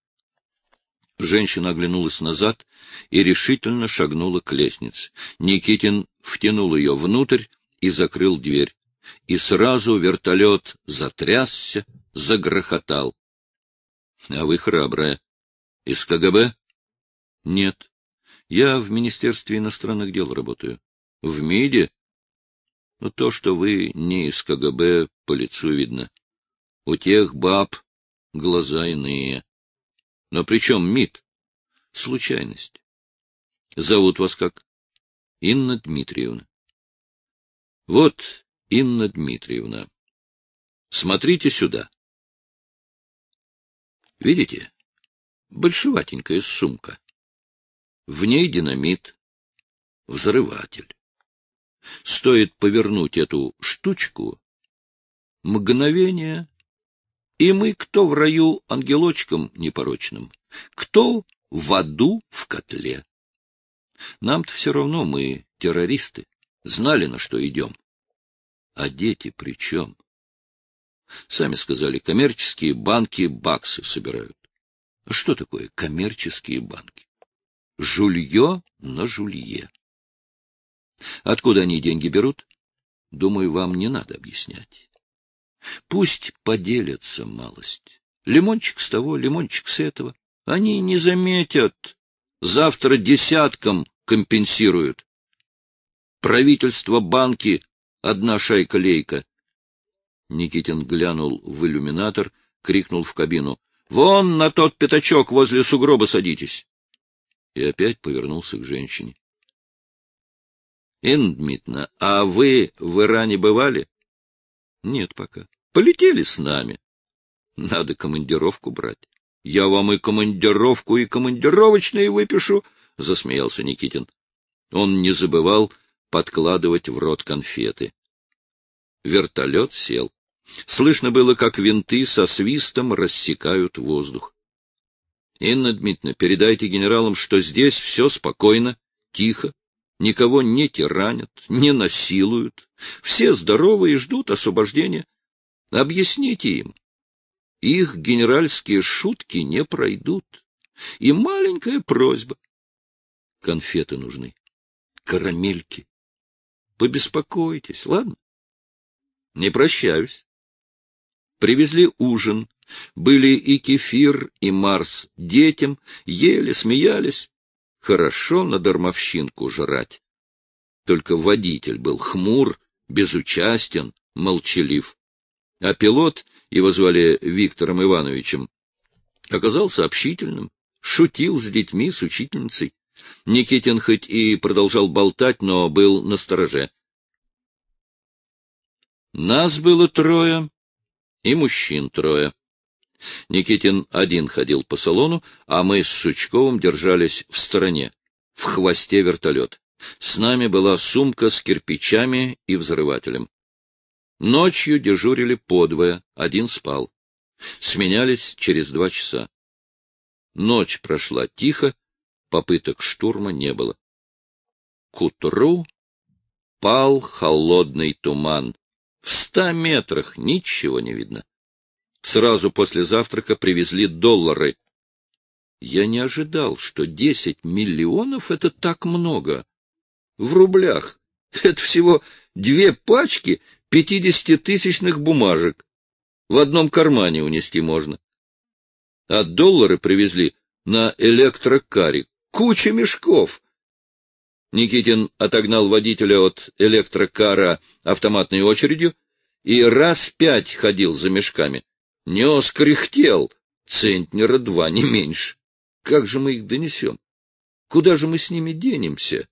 Женщина оглянулась назад и решительно шагнула к лестнице. Никитин втянул ее внутрь и закрыл дверь. И сразу вертолет затрясся, загрохотал. — А вы храбрая. Из КГБ? — Нет. Я в Министерстве иностранных дел работаю. — В МИДе? — Ну, то, что вы не из КГБ, по лицу видно. У тех баб глаза иные. Но при чем МИД? Случайность. Зовут вас как? Инна Дмитриевна. Вот, Инна Дмитриевна, смотрите сюда. Видите? Большеватенькая сумка. В ней динамит, взрыватель. Стоит повернуть эту штучку, мгновение, и мы кто в раю ангелочком непорочным, кто в аду в котле. Нам-то все равно мы террористы, знали, на что идем. А дети при чем? Сами сказали, коммерческие банки баксы собирают. А что такое коммерческие банки? Жулье на жулье. Откуда они деньги берут? Думаю, вам не надо объяснять. Пусть поделятся малость. Лимончик с того, лимончик с этого. Они не заметят. Завтра десяткам компенсируют. Правительство, банки — одна шайка-лейка. Никитин глянул в иллюминатор, крикнул в кабину. — Вон на тот пятачок возле сугроба садитесь. И опять повернулся к женщине. — Инна Дмитриевна, а вы в Иране бывали? — Нет пока. Полетели с нами. Надо командировку брать. Я вам и командировку, и командировочные выпишу, — засмеялся Никитин. Он не забывал подкладывать в рот конфеты. Вертолет сел. Слышно было, как винты со свистом рассекают воздух. — Инна Дмитриевна, передайте генералам, что здесь все спокойно, тихо, никого не тиранят, не насилуют, все здоровы и ждут освобождения. Объясните им. Их генеральские шутки не пройдут. И маленькая просьба. Конфеты нужны. Карамельки. Побеспокойтесь, ладно? Не прощаюсь. Привезли ужин. Были и кефир, и Марс детям. Ели, смеялись. Хорошо на дармовщинку жрать. Только водитель был хмур, безучастен, молчалив а пилот, его звали Виктором Ивановичем, оказался общительным, шутил с детьми, с учительницей. Никитин хоть и продолжал болтать, но был настороже. Нас было трое, и мужчин трое. Никитин один ходил по салону, а мы с Сучковым держались в стороне, в хвосте вертолет. С нами была сумка с кирпичами и взрывателем. Ночью дежурили подвое, один спал. Сменялись через два часа. Ночь прошла тихо, попыток штурма не было. К утру пал холодный туман. В ста метрах ничего не видно. Сразу после завтрака привезли доллары. Я не ожидал, что десять миллионов — это так много. В рублях. Это всего две пачки пятидесятитысячных бумажек. В одном кармане унести можно. А доллары привезли на электрокаре. Куча мешков. Никитин отогнал водителя от электрокара автоматной очередью и раз пять ходил за мешками. Нес кряхтел, центнера два, не меньше. Как же мы их донесем? Куда же мы с ними денемся?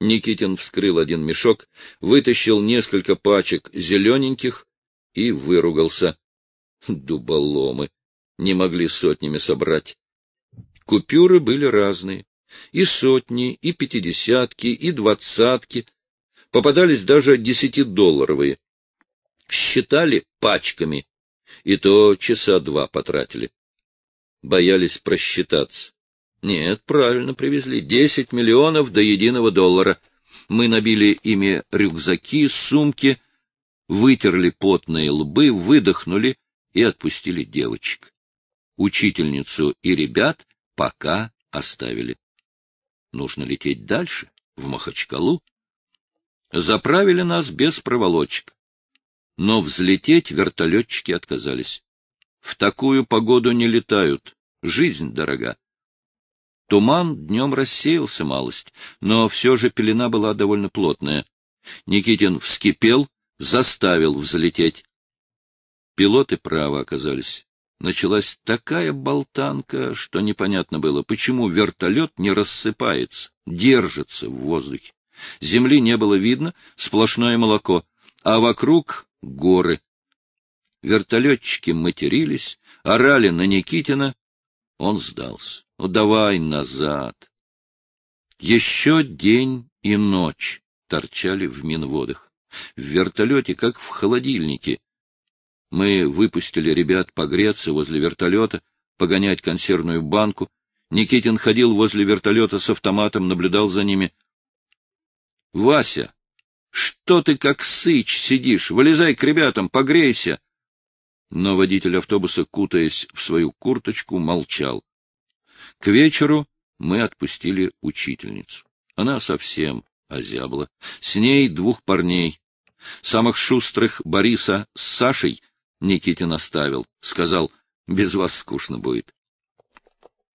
Никитин вскрыл один мешок, вытащил несколько пачек зелененьких и выругался. Дуболомы! Не могли сотнями собрать. Купюры были разные. И сотни, и пятидесятки, и двадцатки. Попадались даже десятидолларовые. Считали пачками. И то часа два потратили. Боялись просчитаться. Нет, правильно привезли. Десять миллионов до единого доллара. Мы набили ими рюкзаки, сумки. вытерли потные лбы, выдохнули и отпустили девочек. Учительницу и ребят пока оставили. Нужно лететь дальше, в Махачкалу. Заправили нас без проволочек. Но взлететь вертолетчики отказались. В такую погоду не летают, жизнь дорога. Туман днем рассеялся малость, но все же пелена была довольно плотная. Никитин вскипел, заставил взлететь. Пилоты правы оказались. Началась такая болтанка, что непонятно было, почему вертолет не рассыпается, держится в воздухе. Земли не было видно, сплошное молоко, а вокруг — горы. Вертолетчики матерились, орали на Никитина. Он сдался. Ну, давай назад. Еще день и ночь торчали в минводах. В вертолете, как в холодильнике. Мы выпустили ребят погреться возле вертолета, погонять консервную банку. Никитин ходил возле вертолета с автоматом, наблюдал за ними. — Вася, что ты как сыч сидишь? Вылезай к ребятам, погрейся! Но водитель автобуса, кутаясь в свою курточку, молчал. К вечеру мы отпустили учительницу. Она совсем озябла. С ней двух парней. Самых шустрых Бориса с Сашей Никитин оставил. Сказал, без вас скучно будет.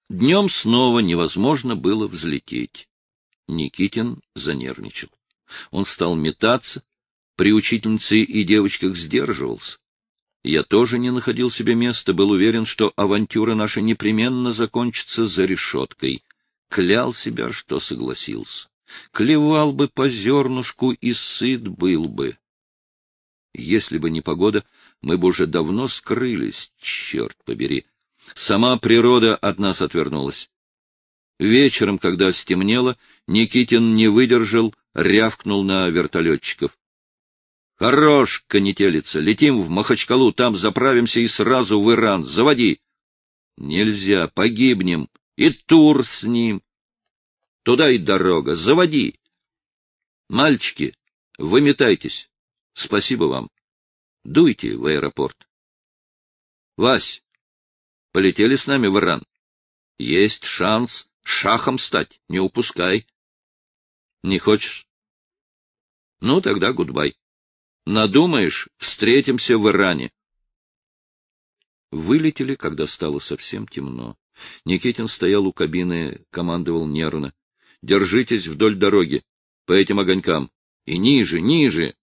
Днем снова невозможно было взлететь. Никитин занервничал. Он стал метаться, при учительнице и девочках сдерживался. Я тоже не находил себе места, был уверен, что авантюра наша непременно закончится за решеткой. Клял себя, что согласился. Клевал бы по зернушку и сыт был бы. Если бы не погода, мы бы уже давно скрылись, черт побери. Сама природа от нас отвернулась. Вечером, когда стемнело, Никитин не выдержал, рявкнул на вертолетчиков. Хорош, конетелица, летим в Махачкалу, там заправимся и сразу в Иран. Заводи. Нельзя, погибнем. И тур с ним. Туда и дорога. Заводи. Мальчики, выметайтесь. Спасибо вам. Дуйте в аэропорт. Вась, полетели с нами в Иран. Есть шанс шахом стать, не упускай. Не хочешь? Ну, тогда гудбай. Надумаешь, встретимся в Иране. Вылетели, когда стало совсем темно. Никитин стоял у кабины, командовал нервно. — Держитесь вдоль дороги, по этим огонькам. И ниже, ниже.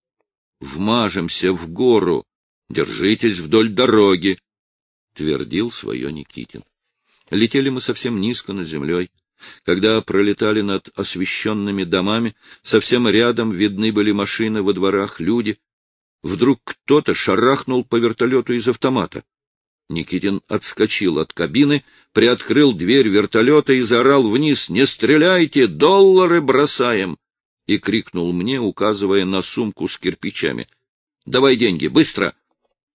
Вмажемся в гору. Держитесь вдоль дороги, — твердил свое Никитин. Летели мы совсем низко над землей. Когда пролетали над освещенными домами, совсем рядом видны были машины во дворах, люди. Вдруг кто-то шарахнул по вертолету из автомата. Никитин отскочил от кабины, приоткрыл дверь вертолета и заорал вниз «Не стреляйте! Доллары бросаем!» и крикнул мне, указывая на сумку с кирпичами. «Давай деньги, быстро!»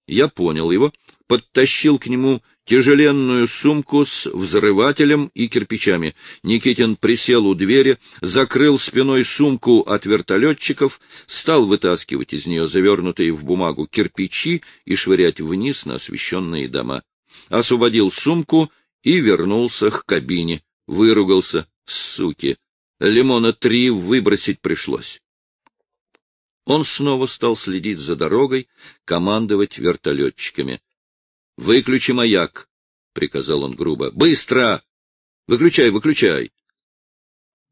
Я понял его, подтащил к нему тяжеленную сумку с взрывателем и кирпичами. Никитин присел у двери, закрыл спиной сумку от вертолетчиков, стал вытаскивать из нее завернутые в бумагу кирпичи и швырять вниз на освещенные дома. Освободил сумку и вернулся к кабине. Выругался. Суки! Лимона три выбросить пришлось. Он снова стал следить за дорогой, командовать вертолетчиками. — Выключи маяк, — приказал он грубо. — Быстро! Выключай, выключай!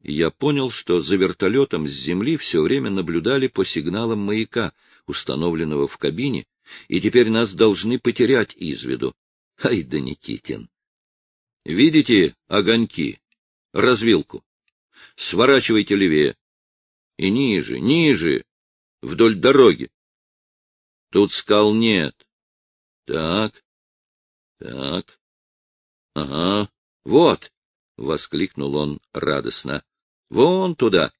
я понял, что за вертолетом с земли все время наблюдали по сигналам маяка, установленного в кабине, и теперь нас должны потерять из виду. Ай да Никитин! Видите огоньки? Развилку. Сворачивайте левее. И ниже, ниже, вдоль дороги. Тут скал нет. Так, так. Ага, вот, — воскликнул он радостно. Вон туда.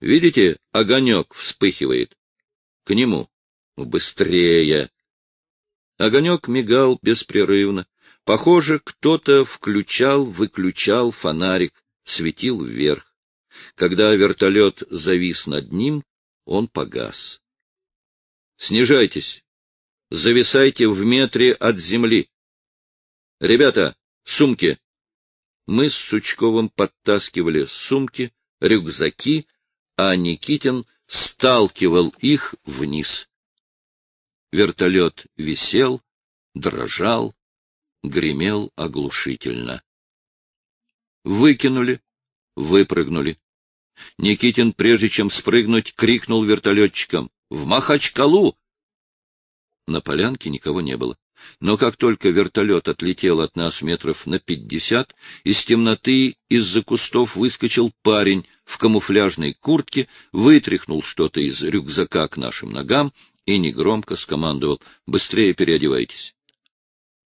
Видите, огонек вспыхивает. К нему. Быстрее. Огонек мигал беспрерывно. Похоже, кто-то включал-выключал фонарик, светил вверх. Когда вертолет завис над ним, он погас. Снижайтесь. Зависайте в метре от земли. Ребята, сумки. Мы с Сучковым подтаскивали сумки, рюкзаки, а Никитин сталкивал их вниз. Вертолет висел, дрожал, гремел оглушительно. Выкинули, выпрыгнули. Никитин, прежде чем спрыгнуть, крикнул вертолетчикам «В Махачкалу!» На полянке никого не было. Но как только вертолет отлетел от нас метров на пятьдесят, из темноты из-за кустов выскочил парень в камуфляжной куртке, вытряхнул что-то из рюкзака к нашим ногам и негромко скомандовал «Быстрее переодевайтесь».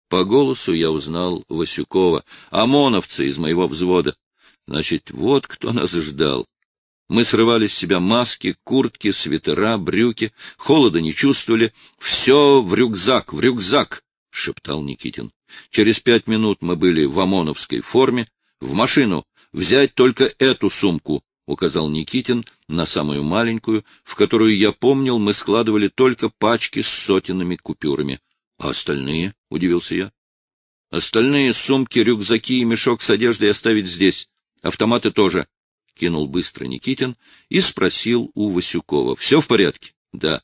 По голосу я узнал Васюкова, ОМОНовца из моего взвода. Значит, вот кто нас ждал. Мы срывали с себя маски, куртки, свитера, брюки, холода не чувствовали. Все в рюкзак, в рюкзак, — шептал Никитин. Через пять минут мы были в ОМОНовской форме. В машину взять только эту сумку, — указал Никитин на самую маленькую, в которую, я помнил, мы складывали только пачки с сотенными купюрами. — А остальные? — удивился я. — Остальные сумки, рюкзаки и мешок с одеждой оставить здесь. Автоматы тоже кинул быстро Никитин и спросил у Васюкова. — Все в порядке? — Да.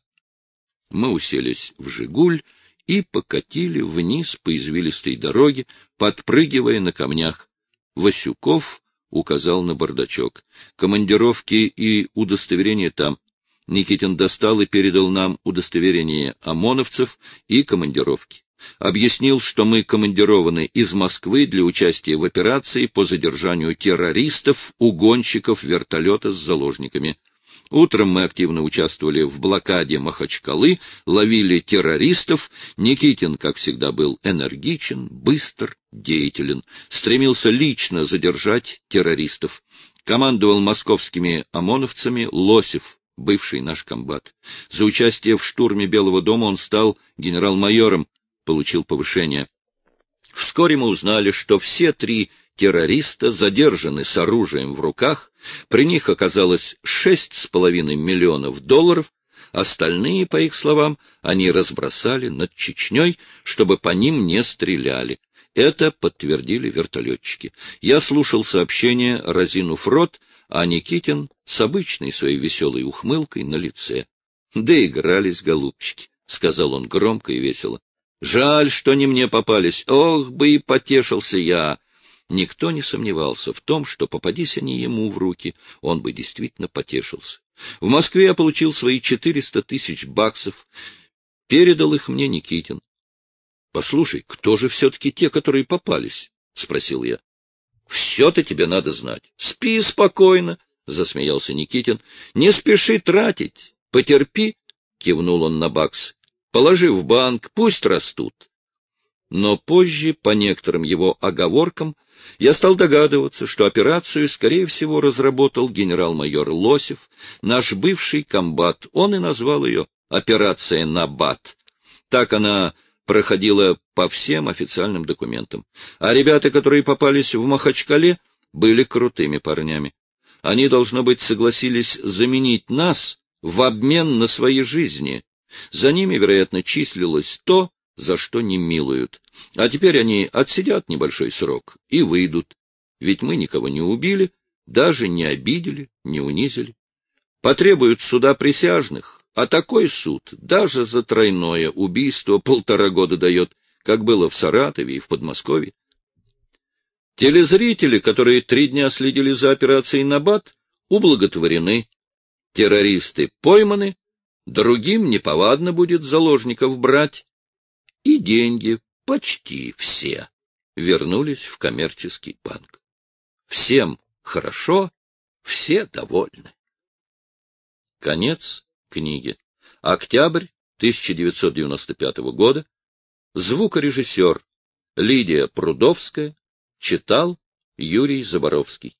Мы уселись в «Жигуль» и покатили вниз по извилистой дороге, подпрыгивая на камнях. Васюков указал на бардачок. Командировки и удостоверения там. Никитин достал и передал нам удостоверение ОМОНовцев и командировки объяснил, что мы командированы из Москвы для участия в операции по задержанию террористов, угонщиков вертолета с заложниками. Утром мы активно участвовали в блокаде Махачкалы, ловили террористов. Никитин, как всегда, был энергичен, быстр, деятелен, стремился лично задержать террористов. Командовал московскими ОМОНовцами Лосев, бывший наш комбат. За участие в штурме Белого дома он стал генерал-майором, получил повышение. Вскоре мы узнали, что все три террориста задержаны с оружием в руках, при них оказалось шесть с половиной миллионов долларов, остальные, по их словам, они разбросали над Чечней, чтобы по ним не стреляли. Это подтвердили вертолетчики. Я слушал сообщение, разинув рот, а Никитин с обычной своей веселой ухмылкой на лице. — Да игрались, голубчики, — сказал он громко и весело. Жаль, что не мне попались. Ох, бы и потешился я. Никто не сомневался в том, что попадись они ему в руки, он бы действительно потешился. В Москве я получил свои четыреста тысяч баксов. Передал их мне Никитин. — Послушай, кто же все-таки те, которые попались? — спросил я. — Все-то тебе надо знать. Спи спокойно, — засмеялся Никитин. — Не спеши тратить. Потерпи, — кивнул он на бакс. Положи в банк, пусть растут. Но позже, по некоторым его оговоркам, я стал догадываться, что операцию, скорее всего, разработал генерал-майор Лосев, наш бывший комбат. Он и назвал ее «Операция Набат». Так она проходила по всем официальным документам. А ребята, которые попались в Махачкале, были крутыми парнями. Они, должно быть, согласились заменить нас в обмен на свои жизни. За ними, вероятно, числилось то, за что не милуют. А теперь они отсидят небольшой срок и выйдут. Ведь мы никого не убили, даже не обидели, не унизили. Потребуют суда присяжных, а такой суд даже за тройное убийство полтора года дает, как было в Саратове и в Подмосковье. Телезрители, которые три дня следили за операцией «Набат», ублаготворены. Террористы пойманы, другим неповадно будет заложников брать, и деньги почти все вернулись в коммерческий банк. Всем хорошо, все довольны. Конец книги. Октябрь 1995 года. Звукорежиссер Лидия Прудовская читал Юрий Заборовский.